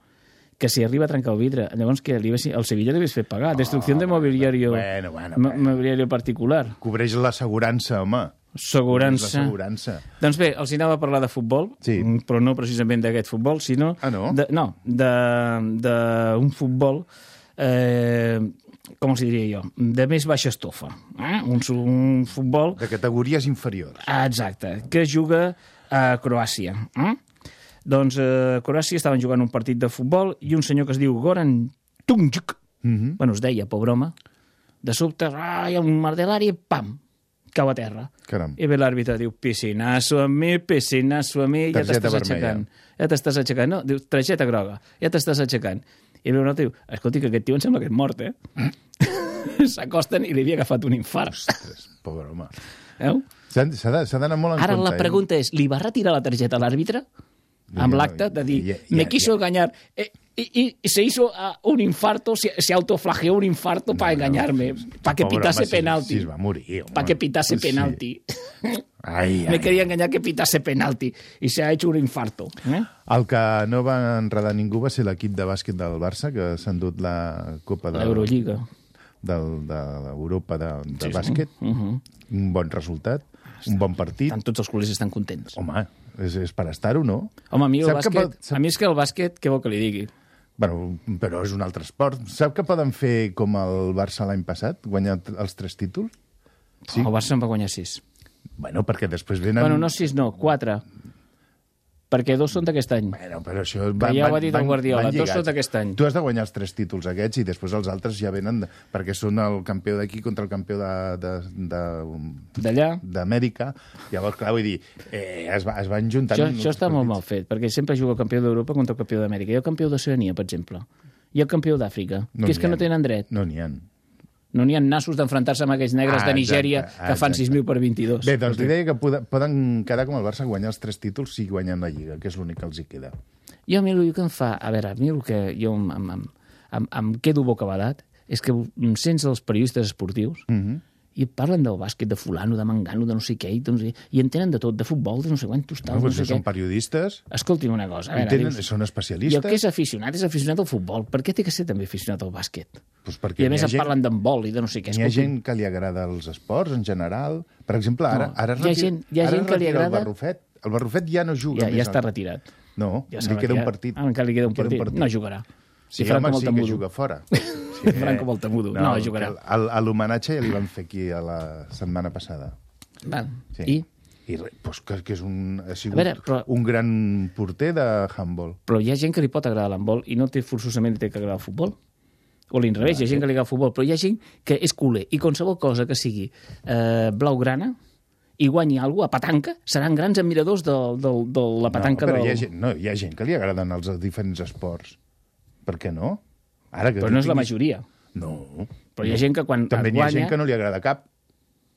que si arriba a trencar el vidre, llavors que li hagués, el Sevilla li hagués fet pagar. Destrucció de mobiliario, bueno, bueno, bueno. mobiliario particular. Cobreix l'assegurança, home. Assegurança. Cobreix L'assegurança. Doncs bé, els hi anava a parlar de futbol, Sí. mm, però no precisament d'aquest futbol, sinó... Ah, no? De, no, d'un futbol, eh, com els diria jo, de més baixa estofa. Eh? Un, un futbol De categories inferiors. Ah, Exacte, que juga a Croàcia. Eh? Doncs a Croàcia estaven jugant un partit de futbol i un senyor que es diu Goran Tunjuk, Mm -hmm. bueno, es deia, pobre home, de sobte, ah, hi ha un mar de l'àrea, pam, cau a terra. Caram. I ve l'àrbitre, diu, piscinasso a mi, piscinasso a mi, ja t'estàs aixecant. Ja t'estàs aixecant. No, diu, targeta groga, ja t'estàs aixecant. I ve un altre, diu, escolti, que aquest tio em sembla que és mort, eh? S'acosten i li havia agafat un infart. Ostres, pobre home. Veu? S'ha s'ha d'anar molt en Ara compte. la pregunta és, li va retirar la targeta a l'àrbitre? Amb Ja, l'acte de dir, ja, ja, me quiso engañar. Eh, y, y se hizo ah, un infarto, se, se autoflageó un infarto para engañarme, para que pitase home, si- penalti. Si es va morir, para que pitase Sí. penalti. Ai, Me ai. quería engañar que pitase penalti y se ha hecho un infarto. ¿eh? El que no va enredar ningú va ser l'equip de bàsquet del Barça, que s'ha endut la Copa de L'Eurolliga. del, de l'Europa de, de Sí, sí. bàsquet. Uh -huh. Un bon resultat, un bon partit. Estan, tots els culers estan contents. Home, és, és per estar-ho, no? Home, a mi el Sap que bàsquet, sap- a mi és que el bàsquet, què vol que li digui? Bueno, però és un altre esport. Sap que poden fer com el Barça l'any passat, guanyar els tres títols? Sí. El Barça en va guanyar sis. Bueno, perquè després venen... Bueno, no sis, no, quatre. Perquè dos són d'aquest any. Bueno, però això... Que ja ho ha dit el Guardiola, dos són d'aquest any. Tu has de guanyar els tres títols aquests i després els altres ja venen de, perquè són el campió d'aquí contra el campió de... de, de D'allà. d'Amèrica. Llavors, clar, vull dir, eh, es, va, es van juntant... Això, això està molt mal fet, perquè sempre juga el campió d'Europa contra el campió d'Amèrica. Ha el campió d'Oceania, per exemple. Ha el campió d'Àfrica, No que és que ha. no tenen dret. No n'hi ha. No n'hi ha nassos d'enfrontar-se amb aquells negres Ah, de Nigèria exacte, que fan exacte. 6.000 per 22. Bé, doncs li deia que poden, poden quedar com el Barça guanyar els tres títols si guanyen la Lliga, que és l'únic que els hi queda. Jo a mi el que em fa... A veure, a mi el que jo em, em, em, em, em quedo bocabadat és que em sents els periodistes esportius Mm -hmm. I parlen del bàsquet, de fulano, de mangano, de no sé què, i, doncs, i entenen de tot, de futbol, de no sé quantos tals, No, no, sé són què. periodistes, Escolti'm una cosa. A veure, Entenen, dius, són especialistes. que és aficionat, és aficionat al futbol. Per què té que ser també aficionat al bàsquet? Pues perquè I a més et gent- parlen d'handbol i de no sé què. Hi ha Escolti'm, gent que li agrada els esports en general. Per exemple, ara, No, ara es hi ha gent- hi ha ara gent es que li agrada- El Barrufet. El Barrufet ja no juga Ja, ja està retirat. No, Ja li queda un partit. Ah, encara li queda un Li partit. No jugarà. Sí, Franco home, sí que juga fora. I Franco Baltamudo. No, jugarà. el- A l'homenatge ja li van fer aquí a la setmana passada. Val. Sí. I? I doncs que, que és un, ha sigut A veure, però- un gran porter de handball. Però hi ha gent que li pot agradar l'handbol i no té forçosament té que agradar el futbol. O l'inrevés, hi ha gent que li agrada el futbol, però hi ha gent que és culer i qualsevol cosa que sigui eh, blaugrana i guanyi alguna cosa, a petanca, seran grans admiradors de, de, de la petanca no, però del... hi ha, gent, no, hi ha gent que li agraden els diferents esports. Per què no? Ara que Però no és la tinguis- majoria. No. Però hi ha gent que quan També es n'hi ha guanya... gent que no li agrada cap.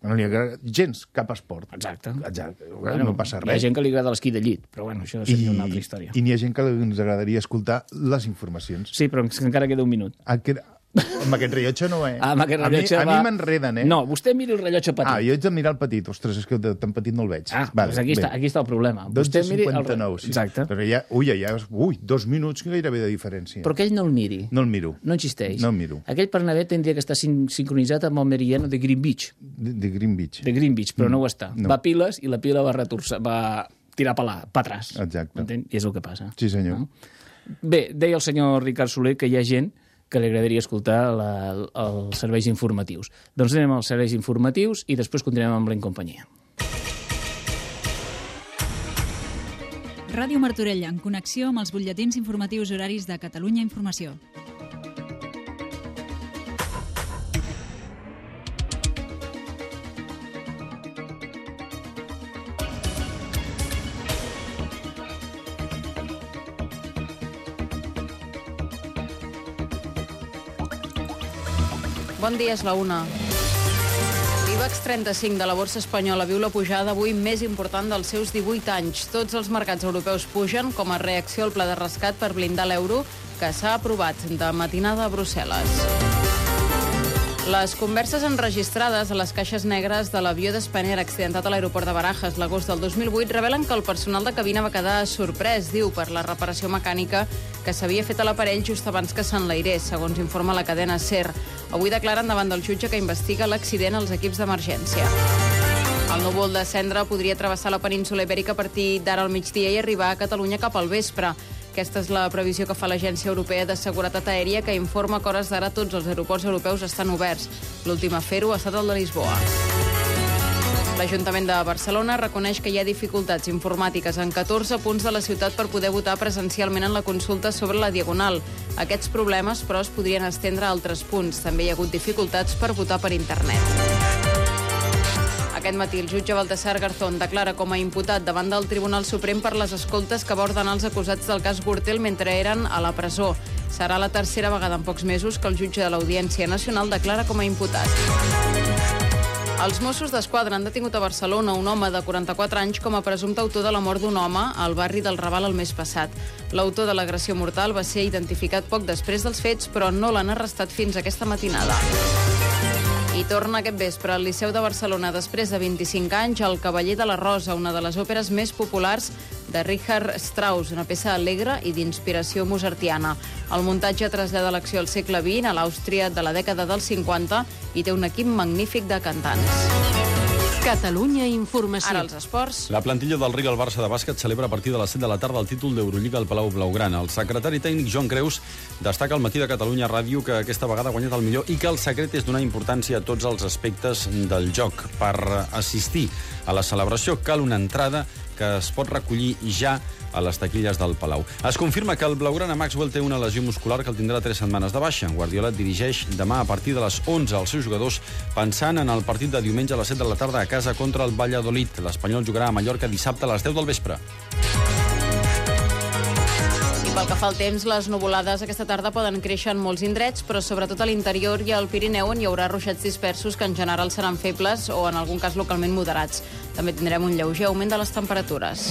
No li agrada gens cap esport. Exacte. Exacte. no passa Hi ha res. gent que li agrada l'esquí de llit, però bueno, això seria una altra història. I n'hi ha gent que ens agradaria escoltar les informacions. Sí, però encara queda un minut. Ah, que... Amb aquest rellotge no, eh? Amb aquest rellotge a mi, va- mi m'enreden, eh? No, vostè miri el rellotge petit. Ah, jo haig de mirar el petit. Ostres, és que de tan petit no el veig. Ah, doncs aquí, està, aquí està el problema. Vostè miri el... 12.59, sí. Exacte. Però ja, ui, ja, ui, dos minuts gairebé de diferència. Però aquell no el miri. No el miro. No existeix. No el miro. Aquell per Navet tindria que estar sin sincronitzat amb el meridiano de Greenwich. De, de Greenwich. De Greenwich, però no ho està. no. Va piles i la pila va, retorçar, va tirar per atràs. Exacte. Entén? I és el que passa. Sí, senyor. No? Bé, deia el senyor Ricard Soler que hi ha gent que li agradaria escoltar la, els serveis informatius. Doncs anem als serveis informatius i després continuem amb la incompanyia. Ràdio Martorell, en connexió amb els butlletins informatius horaris de Catalunya Informació. Bon dia, és la una. L'IBEX 35 de la borsa espanyola viu la pujada avui més important dels seus 18 anys. Tots els mercats europeus pugen com a reacció al pla de rescat per blindar l'euro que s'ha aprovat de matinada a Brussel·les. Les converses enregistrades a les caixes negres de l'avió d'Spanair accidentat a l'aeroport de Barajas l'agost del 2008 revelen que el personal de cabina va quedar sorprès, diu, per la reparació mecànica que s'havia fet a l'aparell just abans que s'enlairés, segons informa la cadena SER. Avui declaren davant del jutge que investiga l'accident als equips d'emergència. El núvol de cendra podria travessar la península ibèrica a partir d'ara al migdia i arribar a Catalunya cap al vespre. Aquesta és la previsió que fa l'Agència Europea de Seguretat Aèria, que informa que hores d'ara tots els aeroports europeus estan oberts. L'últim a fer-ho ha estat el de Lisboa. L'Ajuntament de Barcelona reconeix que hi ha dificultats informàtiques en 14 punts de la ciutat per poder votar presencialment en la consulta sobre la Diagonal. Aquests problemes, però, es podrien estendre a altres punts. També hi ha hagut dificultats per votar per internet. Aquest matí el jutge Baltasar Garzón declara com a imputat davant del Tribunal Suprem per les escoltes que va ordenar els acusats del cas Gürtel mentre eren a la presó. Serà la tercera vegada en pocs mesos que el jutge de l'Audiència Nacional declara com a imputat. Els Mossos d'Esquadra han detingut a Barcelona un home de 44 anys com a presumpte autor de la mort d'un home al barri del Raval el mes passat. L'autor de l'agressió mortal va ser identificat poc després dels fets, però no l'han arrestat fins aquesta matinada. I torna aquest vespre al Liceu de Barcelona després de 25 anys el Cavaller de la Rosa, una de les òperes més populars de Richard Strauss, una peça alegre i d'inspiració mozartiana. El muntatge trasllada l'acció al segle XX a l'Àustria de la dècada dels 50 i té un equip magnífic de cantants. Catalunya Informació. Ara els esports. La plantilla del Real Barça de bàsquet celebra a partir de les 7 de la tarda el títol d'Eurolliga al Palau Blaugrana. El secretari tècnic Joan Creus destaca al matí de Catalunya Ràdio que aquesta vegada ha guanyat el millor i que el secret és donar importància a tots els aspectes del joc. Per assistir a la celebració cal una entrada que es pot recollir ja a les taquilles del Palau. Es confirma que el Blaugrana Maxwell té una lesió muscular que el tindrà tres setmanes de baixa. Guardiola dirigeix demà a partir de les 11 als seus jugadors pensant en el partit de diumenge a les 7 de la tarda a casa contra el Valladolid. L'Espanyol jugarà a Mallorca dissabte a les 10 del vespre. Pel que fa al temps, les nuvolades aquesta tarda poden créixer en molts indrets, però sobretot a l'interior i al Pirineu on hi haurà ruixats dispersos que en general seran febles o en algun cas localment moderats. També tindrem un lleuger augment de les temperatures.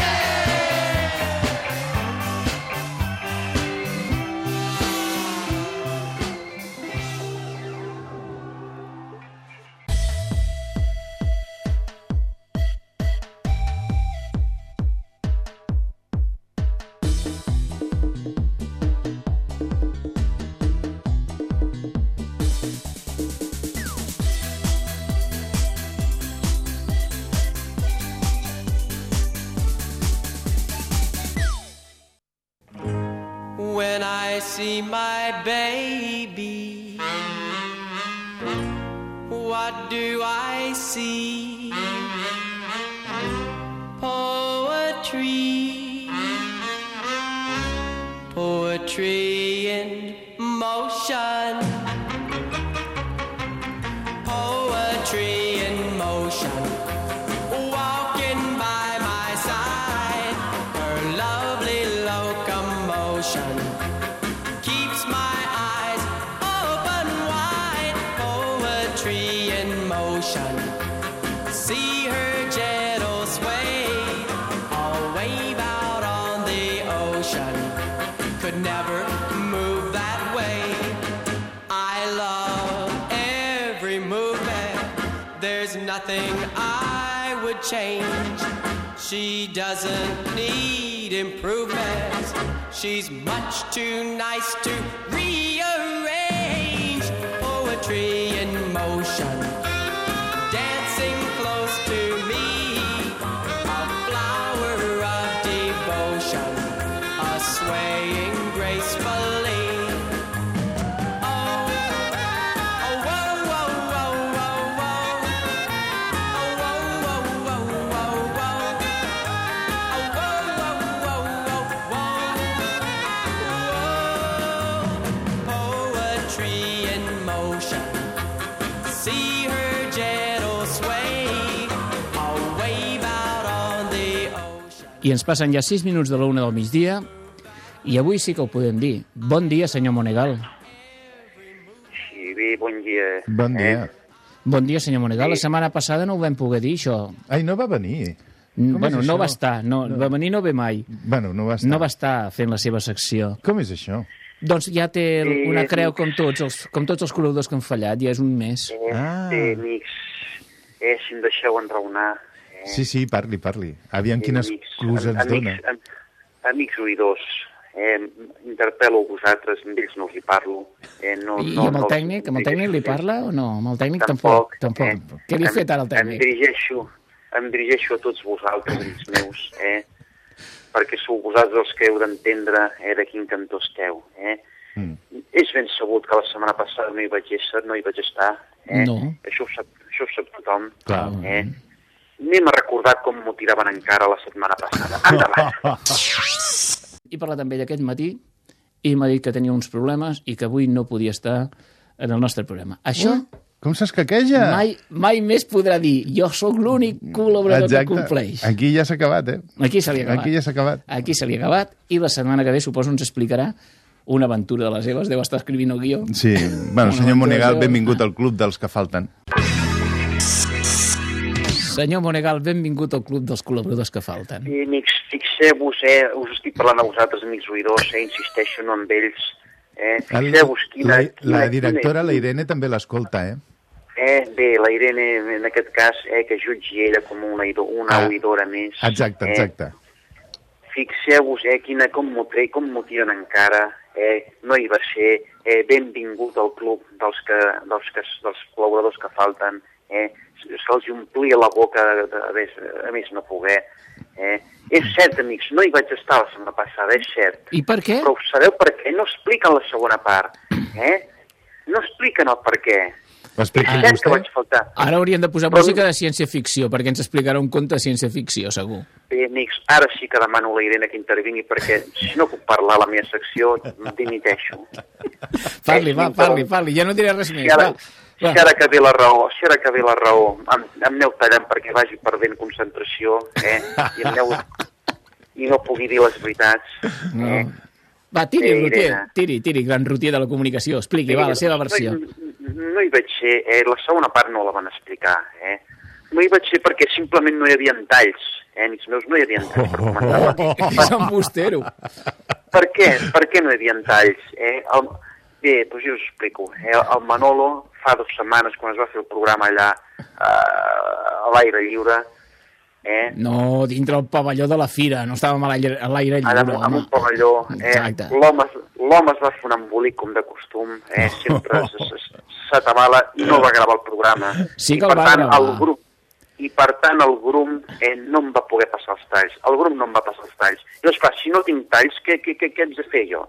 She's much too nice to I ens passen ja 6 minuts de la una del migdia i avui sí que ho podem dir. Bon dia, senyor Monegal. Sí, bé, bon dia. Bon dia. Bon dia, senyor Monegal. Sí. La setmana passada no ho vam poder dir, això. Ai, no va venir. Com Bueno, no va estar. No, No. Va venir no ve mai. Bueno, no va estar. No va estar fent la seva secció. Com és això? Doncs ja té Sí, una creu com tots els, com tots els col·laboradors que han fallat, ja és un mes. Eh, Ah. eh, amics, eh, si em deixeu enraonar... Eh, Sí, sí, parli, parli. Aviam eh, quines amics, clus ens amics, dona. am- amics oïdors, eh, interpel·lo a vosaltres, amb ells no els hi parlo. Eh, no, I, no, I amb el tècnic? Amb el tècnic li parla o no? Amb el tècnic Tampoc, tampoc. tampoc. Què li ha em- fet ara el Em tècnic? dirigeixo, em dirigeixo a tots vosaltres, amics meus, eh? perquè sou vosaltres els que heu d'entendre eh, de quin cantó esteu. Eh? Mm. És ben sabut que la setmana passada no hi vaig ésser, no hi vaig estar. Eh? No. Això, ho sap, això ho sap tothom. Clar. Eh? Anem a recordar com m'ho tiraven en cara la setmana passada. Endavant. He parlat amb ell aquest matí i m'ha dit que tenia uns problemes i que avui no podia estar en el nostre programa. Això Com s'escaqueja? mai, mai més podrà dir jo sóc l'únic col·laborador que compleix. Aquí ja s'ha acabat, eh? Aquí se li ha acabat. Aquí ja s'ha acabat. Aquí se li ha acabat i la setmana que ve suposo ens explicarà una aventura de les seves. Deu estar escrivint el guió. Sí. Bueno, senyor Monegal, benvingut al club dels que falten. Senyor Monegal, benvingut al club dels col·laboradors que falten. I, amics, fixeu-vos, eh, us estic parlant a vosaltres, amics oïdors, eh, insisteixo no amb ells. Eh, El, fixeu-vos quina, la, quina, la directora, la Irene, també l'escolta, eh? Eh, bé, la Irene, en aquest cas, eh, que jutgi ella com una, una Ah, oïdora més. Exacte, eh. exacte. fixeu-vos eh, quina, com m'ho tre- com m'ho tiren encara, eh, no hi va ser, eh, benvingut al club dels, que, dels, que, dels col·laboradors que falten, eh, se'ls omplia la boca de, de, a, més, a més no poder. Eh. És cert, amics, no hi vaig estar la setmana passada, és cert. I per què? Però sabeu per què? No expliquen la segona part. Eh? No expliquen el per què. És cert que vostè? vaig faltar. Ara hauríem de posar música de ciència-ficció, perquè ens explicarà un conte de ciència-ficció, segur. Bé, amics, ara sí que demano a la Irene que intervingui perquè si no puc parlar a la meva secció, dimiteixo. Parli, va, parli, parli, ja no diré res més. ara, Va, si va. ara que ve la raó, si ara que ve la raó, em, em aneu tallant perquè vagi perdent concentració, eh? I, aneu, i no pugui dir les veritats. No. Eh? Va, tiri, Eh, Rutier, tiri, tiri, gran Rutier de la comunicació. Expliqui, va, la seva versió. No, no hi vaig ser, eh? la segona part no la van explicar. Eh? No hi vaig ser perquè simplement no hi havia talls. Eh? Amics meus, no hi havia talls per comentar. És embustero. Per què? Per què no hi havia talls? Eh? El... Bé, doncs jo us explico. Eh? El Manolo, fa dues setmanes, quan es va fer el programa allà eh, a l'aire lliure, eh? No, dintre el pavelló de la fira, no estàvem a l'aire lliure, amb, amb un pavelló, eh? L'home es- va fer un embolic com de costum, eh? sempre s'atabala i no va gravar el programa. Sí que I el per va tant, gravar. el grup i per tant el grum eh, no em va poder passar els talls. El grum no em va passar els talls. I llavors, clar, si no tinc talls, què, què, què, què haig de fer jo?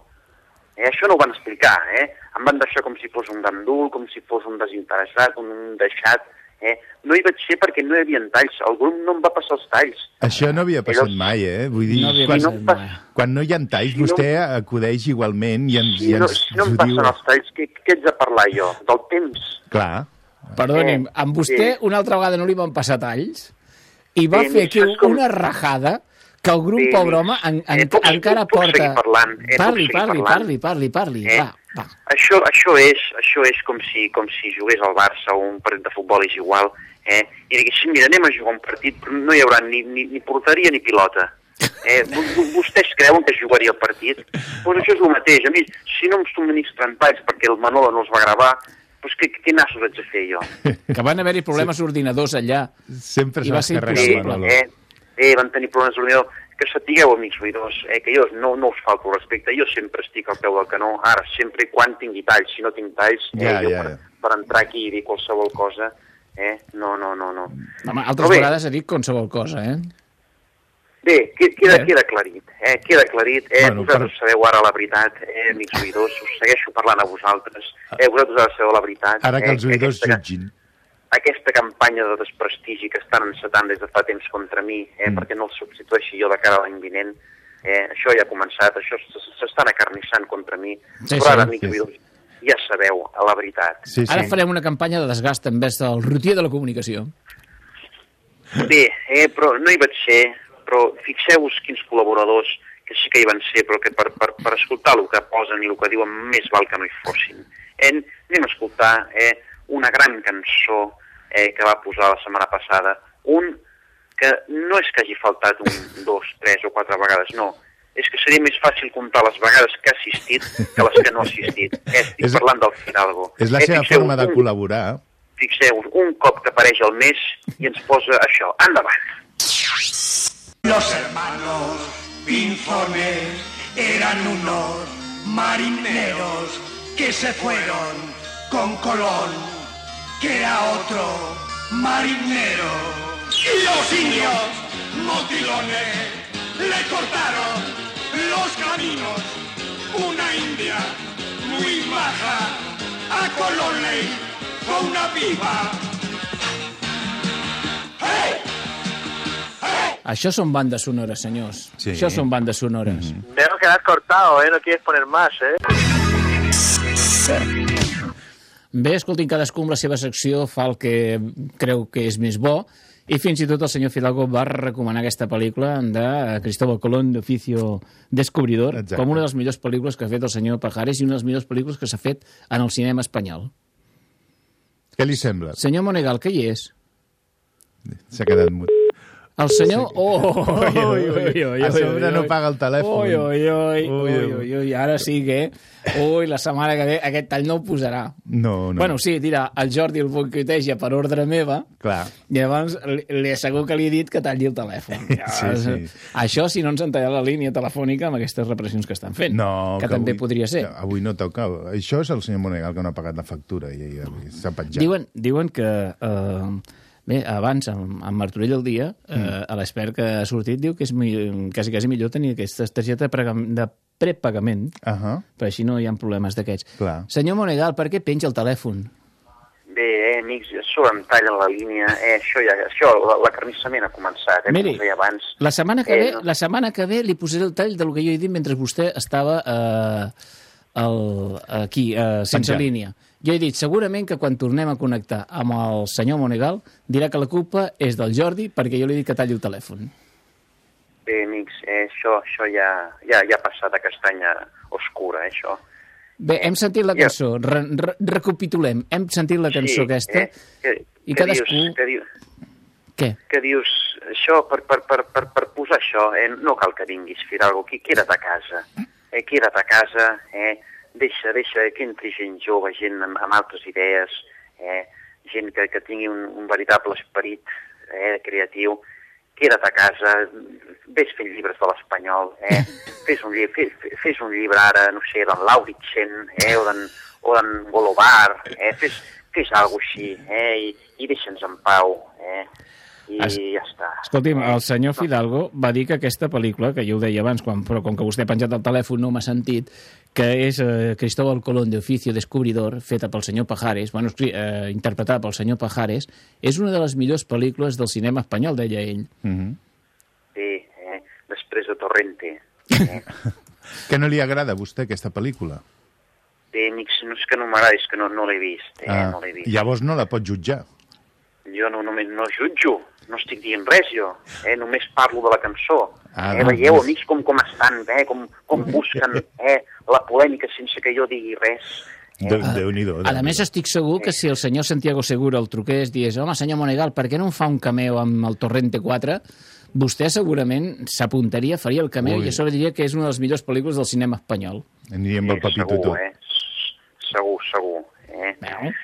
Eh, això no ho van explicar, eh? Em van deixar com si fos un gandul, com si fos un desinteressat, un deixat, eh? No hi vaig ser perquè no hi havia talls. El grup no em va passar els talls. Això no havia passat Llavors- mai, eh? Vull dir, No quan, passat mai. quan no hi ha talls, vostè acudeix igualment i ens, Si i no, ens si no em diu. passen els talls, què, què haig de parlar jo? Del temps? Clar. Perdoni'm, Eh, amb vostè sí. una altra vegada no li van passar talls i va Eh, fer aquí com- una rajada que el grup, Sí, pobre home, en, en, eh, puc- encara puc porta... seguir parlant, eh, puc parli, seguir parli, parlant. parli, parli, parli, Eh? va, va. Això, això, és, això és com si, com si jugués al Barça o un partit de futbol és igual, eh? i diguéssim, mira, anem a jugar un partit, però no hi haurà ni, ni, ni porteria ni pilota. Eh? vo- vo- Vostès creuen que jugaria el partit? Doncs això és el mateix. A mi, si no em subministren talls perquè el Manolo no els va gravar, doncs què, què nassos haig de fer jo? Que van haver-hi problemes d'ordinadors allà. Sempre I va ser Eh, impossible. eh, eh, van tenir problemes d'ordinador. Que sapigueu, amics oïdors, eh, que jo no, no us falto el respecte, jo sempre estic al peu del canó, ara, sempre quan tingui talls, si no tinc talls, eh, Ja, jo ja, per, ja. per entrar aquí i dir qualsevol cosa, eh, no, no, no, no. Home, altres bé. vegades ha dit qualsevol cosa, eh? Bé, que- queda, Bé. queda aclarit, eh, queda aclarit, eh, Bueno, vosaltres sabeu ara la veritat, eh, amics oïdors, us segueixo parlant a vosaltres, eh, vosaltres ara sabeu la veritat. Ara que eh, els oïdors aquesta- jutgin. Aquesta campanya de desprestigi que estan encetant des de fa temps contra mi, eh, mm. perquè no el substitueixi jo de cara a l'any vinent, eh, això ja ha començat, això s'estan acarnissant contra mi, Sí, però ara, sí, amics sí, sí. oïdors, ja sabeu la veritat. Sí, Ara farem una campanya de desgast envers del rutier de la comunicació. Bé, eh, però no hi vaig ser, però fixeu-vos quins col·laboradors que sí que hi van ser, però que per, per, per escoltar el que posen i el que diuen més val que no hi fossin. Eh, anem a escoltar eh, una gran cançó eh, que va posar la setmana passada, un que no és que hagi faltat un, dos, tres o quatre vegades, no, és que seria més fàcil comptar les vegades que ha assistit que les que no ha assistit. Eh, estic És- parlant del Fidalgo. És la eh, seva fixeu, forma de un- col·laborar. Fixeu-vos, un cop que apareix al mes i ens posa això. Endavant. Los hermanos Pinzones eran unos marineros que se fueron con Colón, que era otro marinero. Y los indios motilones le cortaron los caminos. Una india muy maja a Colón le hizo una pipa. ¡Hey! Això són bandes sonores, senyors. Sí. Això són bandes sonores. Veo que has cortado, ¿eh? No quieres poner más, ¿eh? Bé, escoltin, cadascú amb la seva secció fa el que creu que és més bo i fins i tot el senyor Fidalgo va recomanar aquesta pel·lícula de Cristóbal Colón d'Oficio Descobridor Exacte. com una de les millors pel·lícules que ha fet el senyor Pajares i una de les millors pel·lícules que s'ha fet en el cinema espanyol. Què li sembla? Senyor Monegal, què hi és? S'ha quedat mut. El senyor... Oh, ui, ui, ui, ui, A sobre ui, no ui. paga el telèfon. Ui, ui, ui, Ui, ui, ui, ui, ara sí que... Ui, la setmana que ve aquest tall no ho posarà. No, no. Bueno, sí, dirà, el Jordi el boicoteja per ordre meva, Clar. i llavors li, li asseguro que li he dit que talli el telèfon. Sí, sí. Això si no ens han tallat la línia telefònica amb aquestes repressions que estan fent. No, que, també podria ser. que Avui no toca. Això és el senyor Monegal que no ha pagat la factura i, i, i s'ha penjat. Diuen, diuen que... Eh, bé, abans, amb, amb Martorell al dia, eh, Mm. a l'expert que ha sortit diu que és mi- quasi, quasi millor tenir aquesta targeta de, prepagament, uh -huh. però així no hi ha problemes d'aquests. Senyor Monegal, per què penja el telèfon? Bé, eh, amics, això em tallen la línia, eh, això ja, això, la- l'acarnissament ha començat, eh, Miri, com deia abans. La setmana que, Eh, ve, no. la setmana que ve li posaré el tall del que jo he dit mentre vostè estava eh, el, aquí, eh, sense Penjat. línia. Jo he dit, segurament que quan tornem a connectar amb el senyor Monegal dirà que la culpa és del Jordi perquè jo li he dit que talli el telèfon. Bé, amics, eh, això, això ja, ja, ja ha passat a castanya oscura, eh, això. Bé, hem sentit la Ja. cançó, re, re, recapitulem, hem sentit la cançó aquesta, Eh, que, i que cadascú... Dius, que, diu, Què? que dius, això, per, per, per, per, per posar això, eh, no cal que vinguis, Fidalgo, qui, queda't a casa. Eh, queda't a casa, eh, deixa, deixa que entri gent jove, gent amb, amb altres idees, eh, gent que, que tingui un, un veritable esperit eh, creatiu, queda't a casa, vés fent llibres de l'espanyol, eh? fes, un, lli- fes, fes un llibre ara, no sé, d'en Lauritsen, eh? o d'en o d'en Golobar, eh? fes, fes alguna així, eh? I, i deixa'ns en pau, eh? I Es- ja està. Escolti'm, el senyor Fidalgo va dir que aquesta pel·lícula, que jo ho deia abans, quan, però com que vostè ha penjat el telèfon no m'ha sentit, que és eh, Cristóbal Colón de Oficio Descubridor, feta pel senyor Pajares, bueno, eh, interpretada pel senyor Pajares, és una de les millors pel·lícules del cinema espanyol, deia ell. Mm -hmm. Bé, eh? després de Torrente. Que no li agrada a vostè aquesta pel·lícula? Bé, amics, no és que no m'agradi, és que no, no l'he vist, eh? Ah, no l'he vist. llavors no la pot jutjar. Jo no, només no jutjo, no estic dient res jo, eh? només parlo de la cançó. Ah, eh? doncs. Veieu, amics, com, com estan, eh? com, com busquen eh? la polèmica sense que jo digui res. De, Déu-n'hi-do. A més, estic segur que si el senyor Santiago Segura el truqués, digués, home, senyor Monegal, per què no em fa un cameo amb el Torrente 4? Vostè segurament s'apuntaria, faria el cameo Ui. i a sobre diria que és una de les millors pel·lícules del cinema espanyol. Aniria amb el papito segur, tot. eh? Segur, segur. Eh? Veu?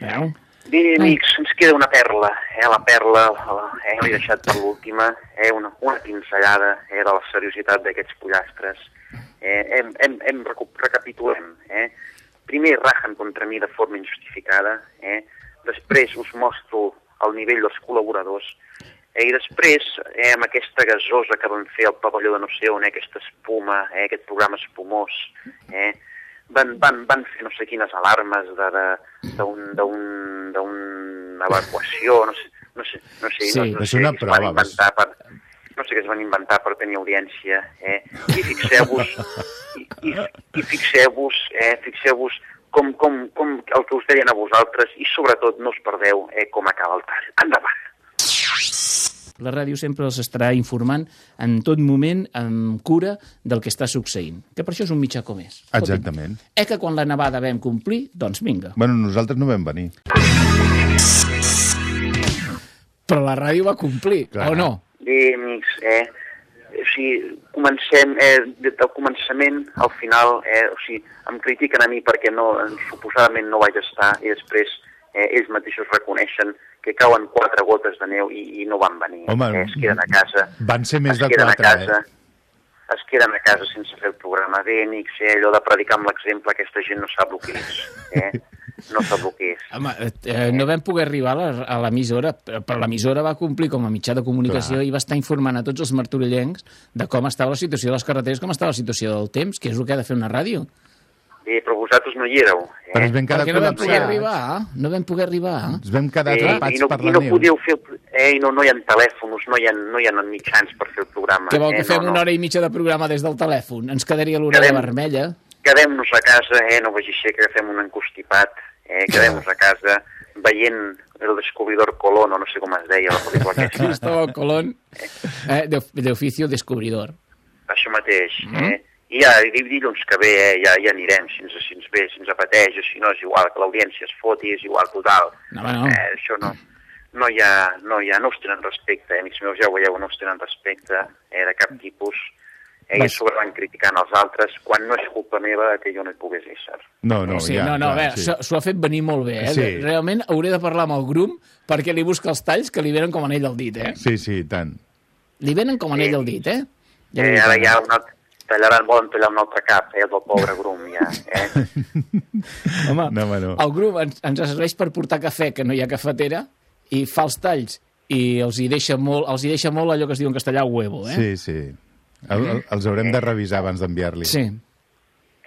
Veu? Bé, amics, ens queda una perla, eh? la perla, la, eh? l'he deixat per l'última, eh? una, una pinzellada eh? de la seriositat d'aquests pollastres. Eh? Hem, hem, hem recapitulem. Eh? Primer rajen contra mi de forma injustificada, eh? després us mostro el nivell dels col·laboradors, eh? i després, eh, amb aquesta gasosa que vam fer al pavelló de no sé on, eh? aquesta espuma, eh? aquest programa espumós, eh? Van, van, van fer no sé quines alarmes d'una evacuació, no sé, no sé, no sé, Sí, no, no és sé una es van prova, inventar per, no sé què es van inventar per tenir audiència, eh? I fixeu-vos, i, i, i fixeu-vos, eh? Fixeu-vos com, com, com el que us deien a vosaltres i sobretot no us perdeu eh, com acaba el tall. Endavant! La ràdio sempre els estarà informant en tot moment, amb cura, del que està succeint. Que per això és un mitjà com és. Exactament. Eh que quan la nevada vam complir? Doncs vinga. Bueno, nosaltres no vam venir. Però la ràdio va complir, Clar. o no? Bé, amics, eh? O sigui, comencem eh, des del començament al final, eh, o sigui, em critiquen a mi perquè no, suposadament no vaig estar i després eh, ells mateixos reconeixen que cauen quatre gotes de neu i, i no van venir. Home, eh, es queden a casa. Van ser més de quatre, a casa, eh? Es queden a casa sense fer el programa. Amics, eh, allò de predicar amb l'exemple, aquesta gent no sap el que és. Eh? No sap el que és. Home, eh, no vam poder arribar a la- a l'emissora, però l'emissora va complir com a mitjà de comunicació Clar. i va estar informant a tots els martorellencs de com estava la situació de les carreteres, com estava la situació del temps, que és el que ha de fer una ràdio. Bé, però vosaltres no hi éreu. Eh? Però ens vam quedar no vam poder arribar, no vam poder arribar. Ens vam quedar Eh, atrapats i no, per i la no neu. podíeu fer... Eh, i no, no hi ha telèfons, no hi ha, no hi ha mitjans per fer el programa. Què vol que eh, fem no, una no. hora i mitja de programa des del telèfon? Ens quedaria Quedem- vermella. Quedem-nos a casa, eh, no vagi ser que agafem un encostipat, eh, quedem-nos a casa veient el descobridor Colón, o no sé com es deia, la pel·lícula aquesta. Cristóbal Colón, eh, de, de oficio descubridor. Això mateix, Mhm. eh? I ja, i dilluns que ve, eh, ja, ja anirem, si ens, si ens ve, si ens apeteix, o si no, és igual que l'audiència es foti, és igual, total. No, no. Eh, això no, no hi ha, no hi ha, no us tenen respecte, eh? amics meus, ja ho veieu, no us tenen respecte eh, de cap tipus. Eh, I a sobre van criticant els altres quan no és culpa meva que jo no hi pogués ésser. No, no, sí, ja, no, no, clar, a veure, sí. s'ho- s'ho ha fet venir molt bé, eh? Sí. Realment hauré de parlar amb el Grum perquè li busca els talls que li venen com anell al dit, eh? Sí, sí, tant. Li venen com anell al dit, eh? Ja Eh, ara ara. ja un tallaran, volen tallar un altre cap, eh, del pobre Grum, ja. Eh? Home, No, home, no. el grup ens, ens serveix per portar cafè, que no hi ha cafetera, i fa els talls, i els hi deixa molt, els hi deixa molt allò que es diu en castellà huevo, eh? Sí, sí. El, el, els haurem de revisar abans d'enviar-li. Sí.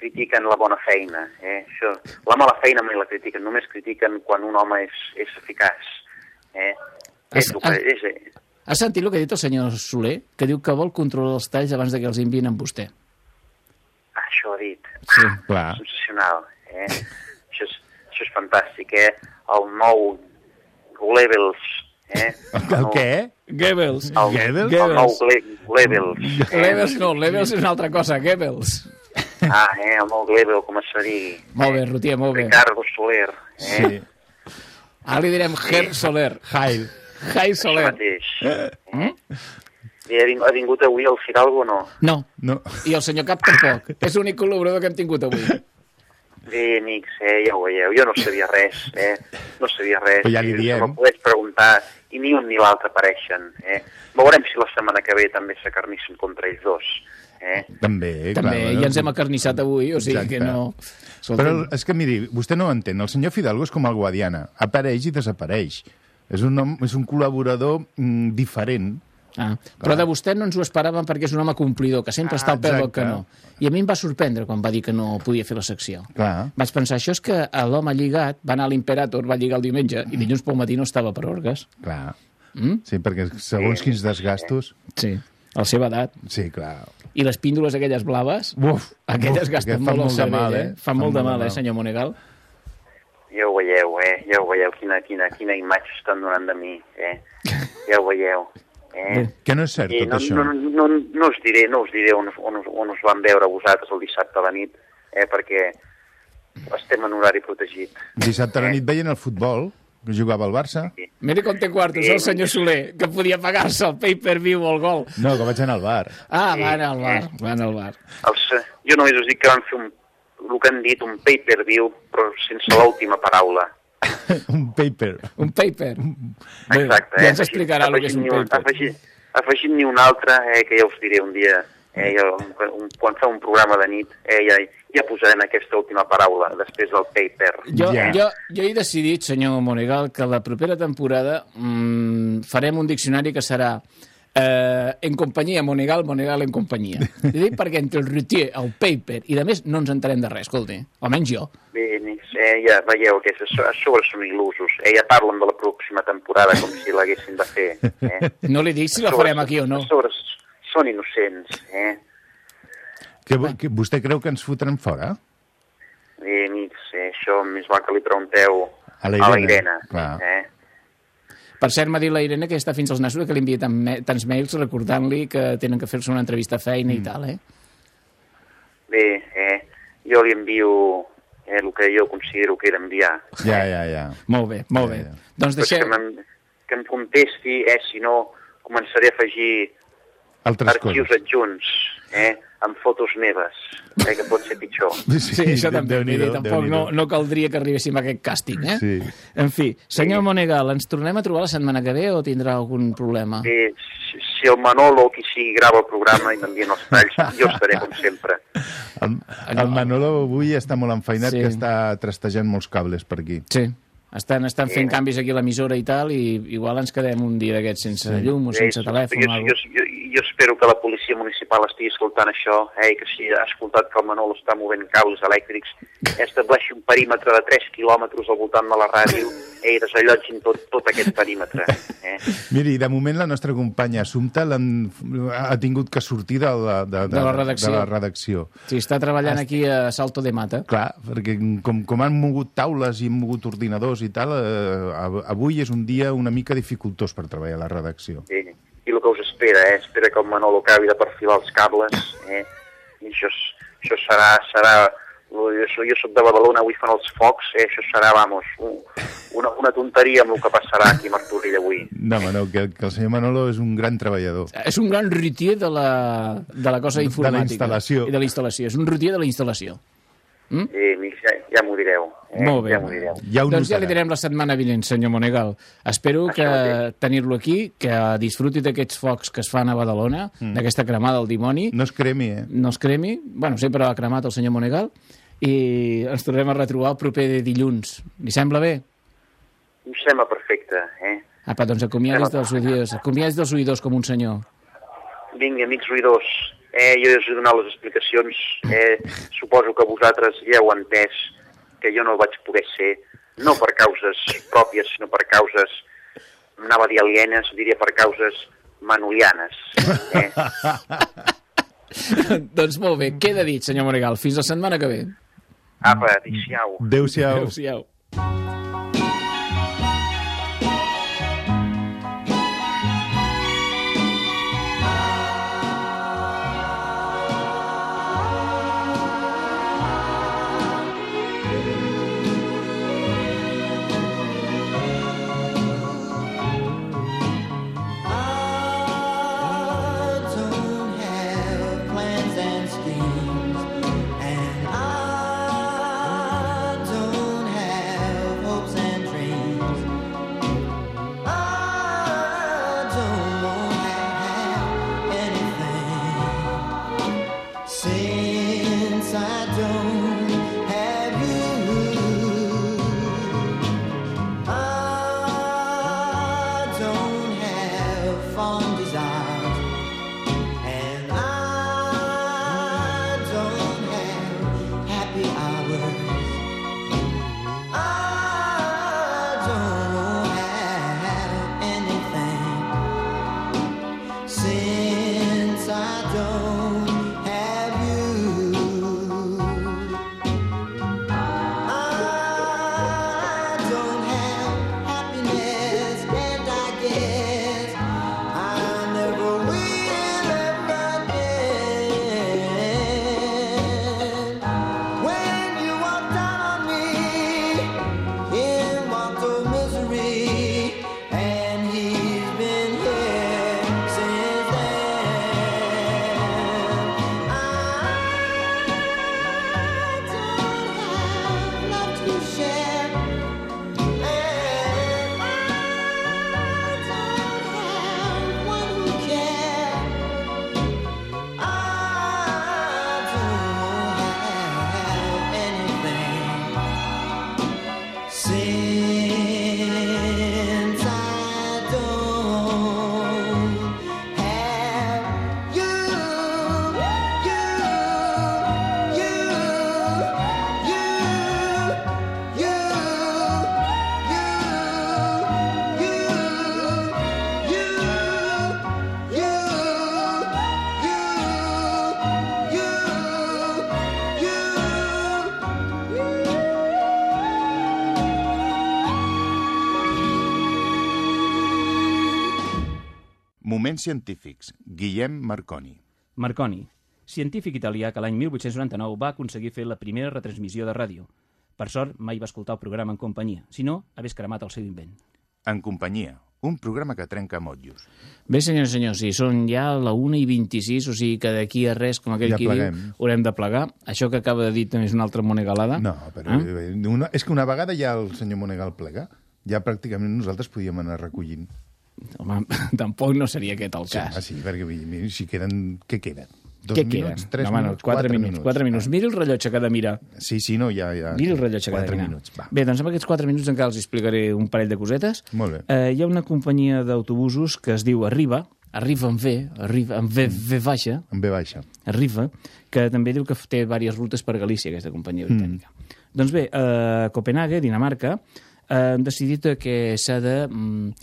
critiquen la bona feina. Eh? Això, la mala feina mai la critiquen, només critiquen quan un home és, és eficaç. Eh? És, el que, és, Has sentit el que ha dit el senyor Soler? Que diu que vol controlar els talls abans de que els envien amb vostè. això ha dit. Sí, clar. Sensacional. Eh? això, és, això és fantàstic, eh? El nou Levels. Eh? El què? Goebbels. El, Goebbels? el nou Levels. Levels no, Levels és una altra cosa, Goebbels. Ah, eh, el nou Level, com es digui. Molt bé, Rutier, molt bé. Ricardo Soler. Eh? Sí. Ara li direm Ger Soler. Heil. Heil Soler. Això mateix. Mm? I ha vingut, avui el Fidalgo o no? No. no. I el senyor Cap tampoc. És l'únic col·laborador que hem tingut avui. Bé, amics, eh, ja ho veieu, jo no sabia res, eh? No sabia res. Però ja li diem. No podeu preguntar, i ni un ni l'altre apareixen, eh? Veurem si la setmana que ve també s'acarnissen contra ells dos, eh? També, També, clar. ja ens hem acarnissat avui, o sigui Exacte. que no... Però és que, miri, vostè no ho entén. El senyor Fidalgo és com el Guadiana. Apareix i desapareix. És un, home, és un col·laborador mm, diferent. Ah, però de vostè no ens ho esperàvem perquè és un home complidor, que sempre Ah, està al peu del canó. I a mi em va sorprendre quan va dir que no podia fer la secció. Clar. Vaig pensar, això és que l'home lligat va anar a l'Imperator, va lligar el diumenge, i dilluns pel matí no estava per orgues. Clar. Mm? Sí, perquè segons quins desgastos... Sí, a la seva edat. Sí, clar. I les píndoles aquelles blaves, Uf, aquelles uf, gasten molt fan molt de mal, eh? eh? Fan molt de mal, eh, senyor Monegal? Ja ho veieu, eh? Ja ho veieu, quina, quina, quina imatge estan donant de mi, eh? Ja ho veieu. Eh? Que no és cert, I tot no, això. no, no, no us diré, no us diré on, on, us- on us van veure vosaltres el dissabte a la nit, eh? perquè estem en horari protegit. Dissabte a la nit veient el futbol, que jugava al Barça. Mira com té quartos, el senyor Soler, que podia pagar-se el pay-per-view o el gol. No, que vaig anar al bar. Ah, va anar al bar, va anar al bar. Els, eh, jo només us dic que van fer un, el que han dit, un pay-per-view, però sense l'última paraula. un paper. Un paper. Exacte. ja eh? ens explicarà el que és un paper. Afegint, afegint ni un altre, eh, que ja us diré un dia, eh, jo, un, quan fa un programa de nit, eh, ja, ja posarem aquesta última paraula, després del paper. Jo, jo, jo he decidit, senyor Monegal, que la propera temporada mmm, farem un diccionari que serà eh, en companyia, Monegal, Monegal en companyia. Dic perquè entre el routier, el paper i de més no ens entenem de res, escolti. Almenys jo. Bé, eh, ja veieu que a so- a sobre són il·lusos. Eh, ja parlen de la pròxima temporada com si l'haguessin de fer. Eh? No li dic si la farem aquí o no. A sobre són innocents. Eh? Que, que vostè creu que ens fotran fora? Bé, amics, eh, això més val que li pregunteu A la a la Irene, Irene. clar. Eh? Per cert, m'ha dit la Irene que està fins als nassos que li envia tant tants mails recordant-li que tenen que fer-se una entrevista a feina Mm. i tal, eh? Bé, eh, jo li envio eh, el que jo considero que he d'enviar. Ja, ja, ja. Molt bé, molt bé. Doncs Però és deixem... que, em, que em contesti, eh, si no començaré a afegir Altres arxius coses. adjunts, eh, amb fotos meves, eh, que pot ser pitjor. Sí, això també. Vull dir, tampoc no, no caldria que arribéssim a aquest càsting, eh? Sí. En fi, senyor Monegal, ens tornem a trobar la setmana que ve o tindrà algun problema? Bé, si, si el Manolo, qui sigui, grava el programa i m'envien els talls, jo estaré com sempre. El, el Manolo avui està molt enfeinat, Sí. que està trastejant molts cables per aquí. Sí. Estan, estan fent canvis aquí a l'emissora i tal, i igual ens quedem un dia d'aquests sense llum o sense Eh, telèfon jo, o jo, jo, jo espero que la policia municipal estigui escoltant això, eh, i que si ha escoltat que el Manolo està movent cables elèctrics, estableixi un perímetre de 3 quilòmetres al voltant de la ràdio eh, i desallotgin tot, tot aquest perímetre. Eh. Miri, de moment la nostra companya Assumpta l'han- ha tingut que sortir de la, de, De la redacció. De la redacció. Sí, està treballant aquí a Salto de Mata. Clar, perquè com, com han mogut taules i han mogut ordinadors i tal, eh, av- avui és un dia una mica dificultós per treballar a la redacció. Sí. I el que us espera, eh? espera que el Manolo acabi de perfilar els cables, eh? i això, és- això serà, serà Jo, so- jo soc de Badalona, avui fan els focs, eh? això serà, vamos, un, una, una tonteria amb el que passarà aquí a Martorell avui. No, Manolo, que, que el senyor Manolo és un gran treballador. És un gran rutier de la, de la cosa De la informàtica. instal·lació. I de la instal·lació. És un rutier de la instal·lació. Mm? Eh, amics, ja, ja m'ho direu. Eh? Molt bé. Ja m'ho direu. Ja doncs ja li direm la setmana vinent, senyor Monegal. Espero que tenir-lo aquí, que disfruti d'aquests focs que es fan a Badalona, Mm. d'aquesta cremada del dimoni. No es cremi, eh? No es cremi. Bueno, sempre ha cremat el senyor Monegal. I ens tornem a retrobar el proper dilluns. Li sembla bé? Em sembla perfecte, eh? Apa, doncs acomiadis dels oïdors, acomiadis dels oïdors com un senyor. Vinga, amics ruïdors, eh, jo us he donat les explicacions, eh, suposo que vosaltres ja heu entès que jo no vaig poder ser, no per causes pròpies, sinó per causes, anava a dir alienes, diria per causes manolianes. Eh? doncs molt bé, queda dit, senyor Monegal. Fins la setmana que ve. Apa, adéu-siau. Adéu-siau. Adéu-siau. Moments científics. Guillem Marconi. Marconi, científic italià que l'any 1899 va aconseguir fer la primera retransmissió de ràdio. Per sort, mai va escoltar el programa en companyia, si no, hagués cremat el seu invent. En companyia. Un programa que trenca motllos. Bé, senyors i senyors, si són ja la 1 i 26, o sigui que d'aquí a res, com aquell Ja qui pleguem. diu, haurem de plegar. Això que acaba de dir també és una altra monegalada. No, però Eh? eh? una, és que una vegada ja el senyor Monegal plega, ja pràcticament nosaltres podíem anar recollint. Home, tampoc no seria aquest el Sí, cas. ah, sí, perquè vull dir, si queden... Què queden? Dos Què minuts? queden? Tres no, minuts? quatre, minuts, quatre minuts. Mira el rellotge que ha de mirar. Sí, sí, no, ja... ja Mira el rellotge que ha de Quatre mirar. minuts, va. Bé, doncs amb aquests 4 minuts encara els explicaré un parell de cosetes. Molt bé. Eh, hi ha una companyia d'autobusos que es diu Arriba, Arriba amb V, Arriba amb V, v baixa, Amb V baixa. Arriba, que també diu que té diverses rutes per Galícia, aquesta companyia Mm. britànica. Doncs bé, a Copenhague, Dinamarca, eh, han decidit que s'ha de mm,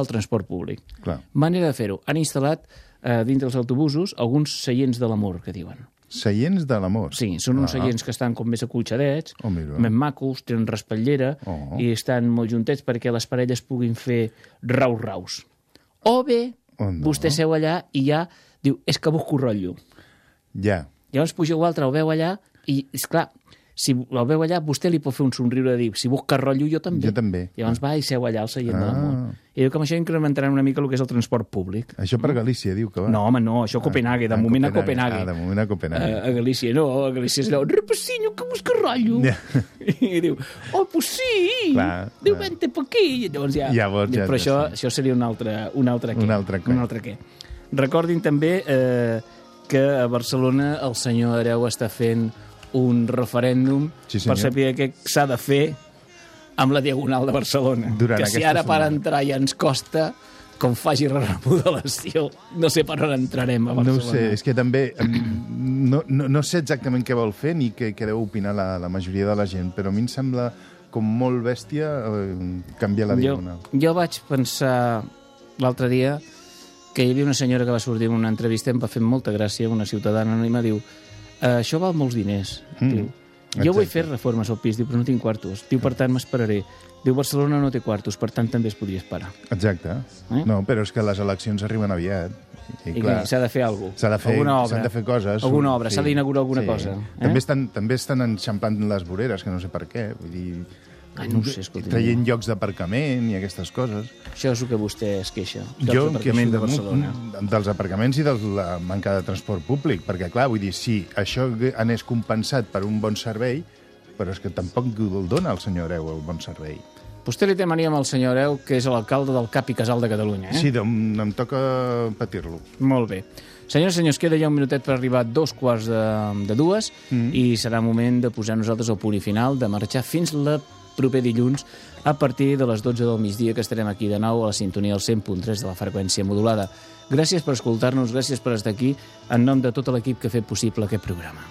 el transport públic. Clar. Manera de fer-ho. Han instal·lat eh, dintre els autobusos alguns seients de l'amor, que diuen. Seients de l'amor. Sí, són uns Ah. seients que estan com més acolxadets, Oh, mira. més macos, tenen respatllera Oh. i estan molt juntets perquè les parelles puguin fer raus-raus. O bé, Oh, no. vostè seu allà i ja diu, és que busco rotllo. Ja. Llavors pugeu altre, el veu allà I, és clar, si el veu allà, vostè li pot fer un somriure de dir, si busca rotllo, jo també. Jo també. I llavors va i seu allà al seient de Ah. damunt. I diu que amb això incrementaran una mica el que és el transport públic. Això per Galícia, diu que va. No, home, no, això a Copenhague, de moment a Copenhague. Ah, de moment a Copenhague. A, a Galícia no, a Galícia és allò, repasinho, que busca rotllo. Ja. I diu, oh, pues sí, Clar, diu, clar. vente pa aquí. I llavors ja... Llavors ja- però ja això, sí. això seria un altre, un altre què. Un altre què. Un altre què. Recordin també eh, que a Barcelona el senyor Areu està fent un referèndum Sí, per saber què s'ha de fer amb la Diagonal de Barcelona. Durant que si ara per setmana. entrar ja ens costa, com faci la remodelació, no sé per on entrarem a No Barcelona. ho sé, és que també em, no, no, no sé exactament què vol fer ni què, què deu opinar la, la majoria de la gent, però a mi em sembla com molt bèstia eh, canviar la jo, diagonal. jo vaig pensar l'altre dia que hi havia una senyora que va sortir en una entrevista i em va fer molta gràcia, una ciutadana anònima, diu, "Eh, això val molts diners. Mm, Diu, jo vull fer reformes al pis, diu, però no tinc quartos. Diu, per tant, m'esperaré. Diu, Barcelona no té quartos, per tant, també es podria esperar. Exacte. Eh? No, però és que les eleccions arriben aviat. I, I clar, que s'ha de fer alguna cosa. S'ha de fer, alguna obra. s'han de fer coses. Alguna obra, s'ha d'inaugurar alguna cosa. Eh? També, estan, també estan enxamplant les voreres, que no sé per què. Vull dir, Ai, no sé, escolti. traient llocs d'aparcament i aquestes coses. Això és el que vostè es queixa, Jo aparcaments de Barcelona. dels aparcaments i de la manca de transport públic, perquè, clar, vull dir, si això anés compensat per un bon servei, però és que tampoc el dona el senyor Areu, el bon servei. Vostè li té mania amb el senyor Areu, que és l'alcalde del Cap i Casal de Catalunya, eh? Sí, em, em toca patir-lo. Molt bé. Senyors i senyors, queda ja un minutet per arribar a dos quarts de, de dues mm. i serà moment de posar nosaltres el punt final, de marxar fins la proper dilluns a partir de les 12 del migdia, que estarem aquí de nou a la sintonia del 100.3 de la freqüència modulada. Gràcies per escoltar-nos, gràcies per estar aquí, en nom de tot l'equip que ha fet possible aquest programa.